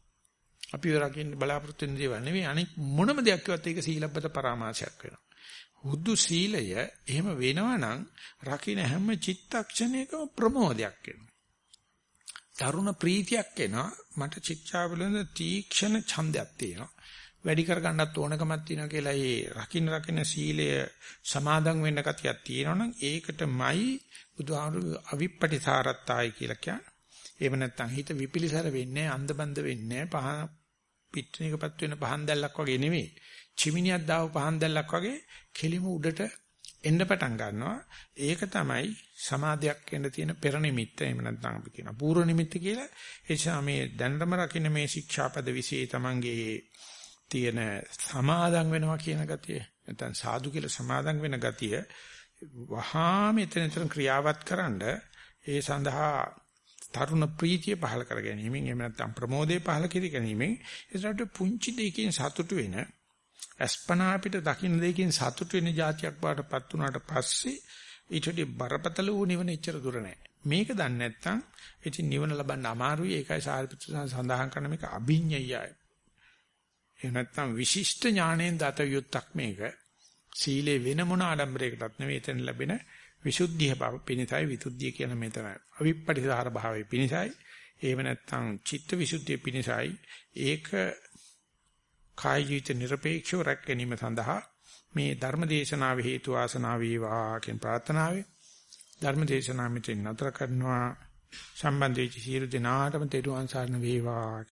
අපි රකින්න බලාපොරොත්තු වෙන දේවල් නෙවෙයි අනික මොනම දෙයක්වත් ඒක සීලබ්බත පරාමාසයක් වෙනවා. හුදු සීලය එහෙම වෙනවා නම් රකින්න හැම චිත්තක්ෂණයකම ප්‍රමෝදයක් වෙනවා තරුණ ප්‍රීතියක් එනවා. මට ශික්ෂාවලද තීක්ෂණ ඡන්දයක් තියෙනවා. වැඩි කර ගන්නත් ඕනකමක් තියෙනවා කියලා ඒ රකින්න රකින්න සීලය සමාදන් වෙන්න කතියක් තියෙනවනම් ඒකටමයි බුදුහාමුදුරු අවිප්පටිසාරත්තායි කියලා කියන්නේ. එහෙම නැත්නම් හිත විපිලිසර වෙන්නේ අන්ධබන්ද වෙන්නේ පහ පිටණිකපත් වෙන පහන් දැල්ලක් වගේ නෙවෙයි. චිමිනියක් දාව පහන් දැල්ලක් වගේ කෙලිම උඩට එන්න පටන් ගන්නවා. ඒක තමයි සමාධියක් වෙන්න තියෙන පෙර නිමිත්ත. එහෙම නැත්නම් අපි කියන පූර්ව නිමිත්ත කියලා. ඒ නිසා මේ දැනටම රකින්න මේ ශික්ෂාපද વિશે තමන්ගේ තියෙන සමාදම් වෙනවා කියන ගතිය නැත්නම් සාදු කියලා සමාදම් වෙන ගතිය වහා මෙතන එතන ක්‍රියාවත් කරන්න ඒ සඳහා තරුණ ප්‍රීතිය පහල කර ගැනීමෙන් එහෙම නැත්නම් ප්‍රමෝදය පහල කර ගැනීමෙන් ඒසට පුංචි දෙයකින් සතුටු වෙන අස්පනා අපිට දකින්න දෙයකින් සතුටු වෙන જાතියක් බාටපත් උනාට පස්සේ ඊටදී බරපතල වූ නිවන එච්චර දුර නැහැ. මේක දන්නේ නැත්නම් ඉතින් නිවන ලබන්න අමාරුයි. ඒකයි සාරිපුත්‍ර සඳහන් කරන මේක අභිඤ්ඤයයි. එහෙම නැත්නම් විශිෂ්ට ඥාණයෙන් දත යුත්තක් මේක. සීලේ වෙන මොන ආඩම්බරයකටත් නෙවෙයි එතන ලැබෙන විසුද්ධිය බව පිණිසයි විසුද්ධිය කියන මෙතන. අවිප්පටිසාර භාවයේ පිණිසයි. එහෙම නැත්නම් චිත්ත විසුද්ධිය පිණිසයි. ඒක කාය ජීවිත নিরপেক্ষව රැක ගැනීම සඳහා මේ ධර්ම දේශනාව හේතු ආසනාව වේවා කියන ප්‍රාර්ථනාවයි. ධර්ම දේශනාව මෙතෙන් නතර කරනවා. සම්බන්ධ වෙච්ච සියලු දෙනාටම තෙරුවන් සරණ වේවා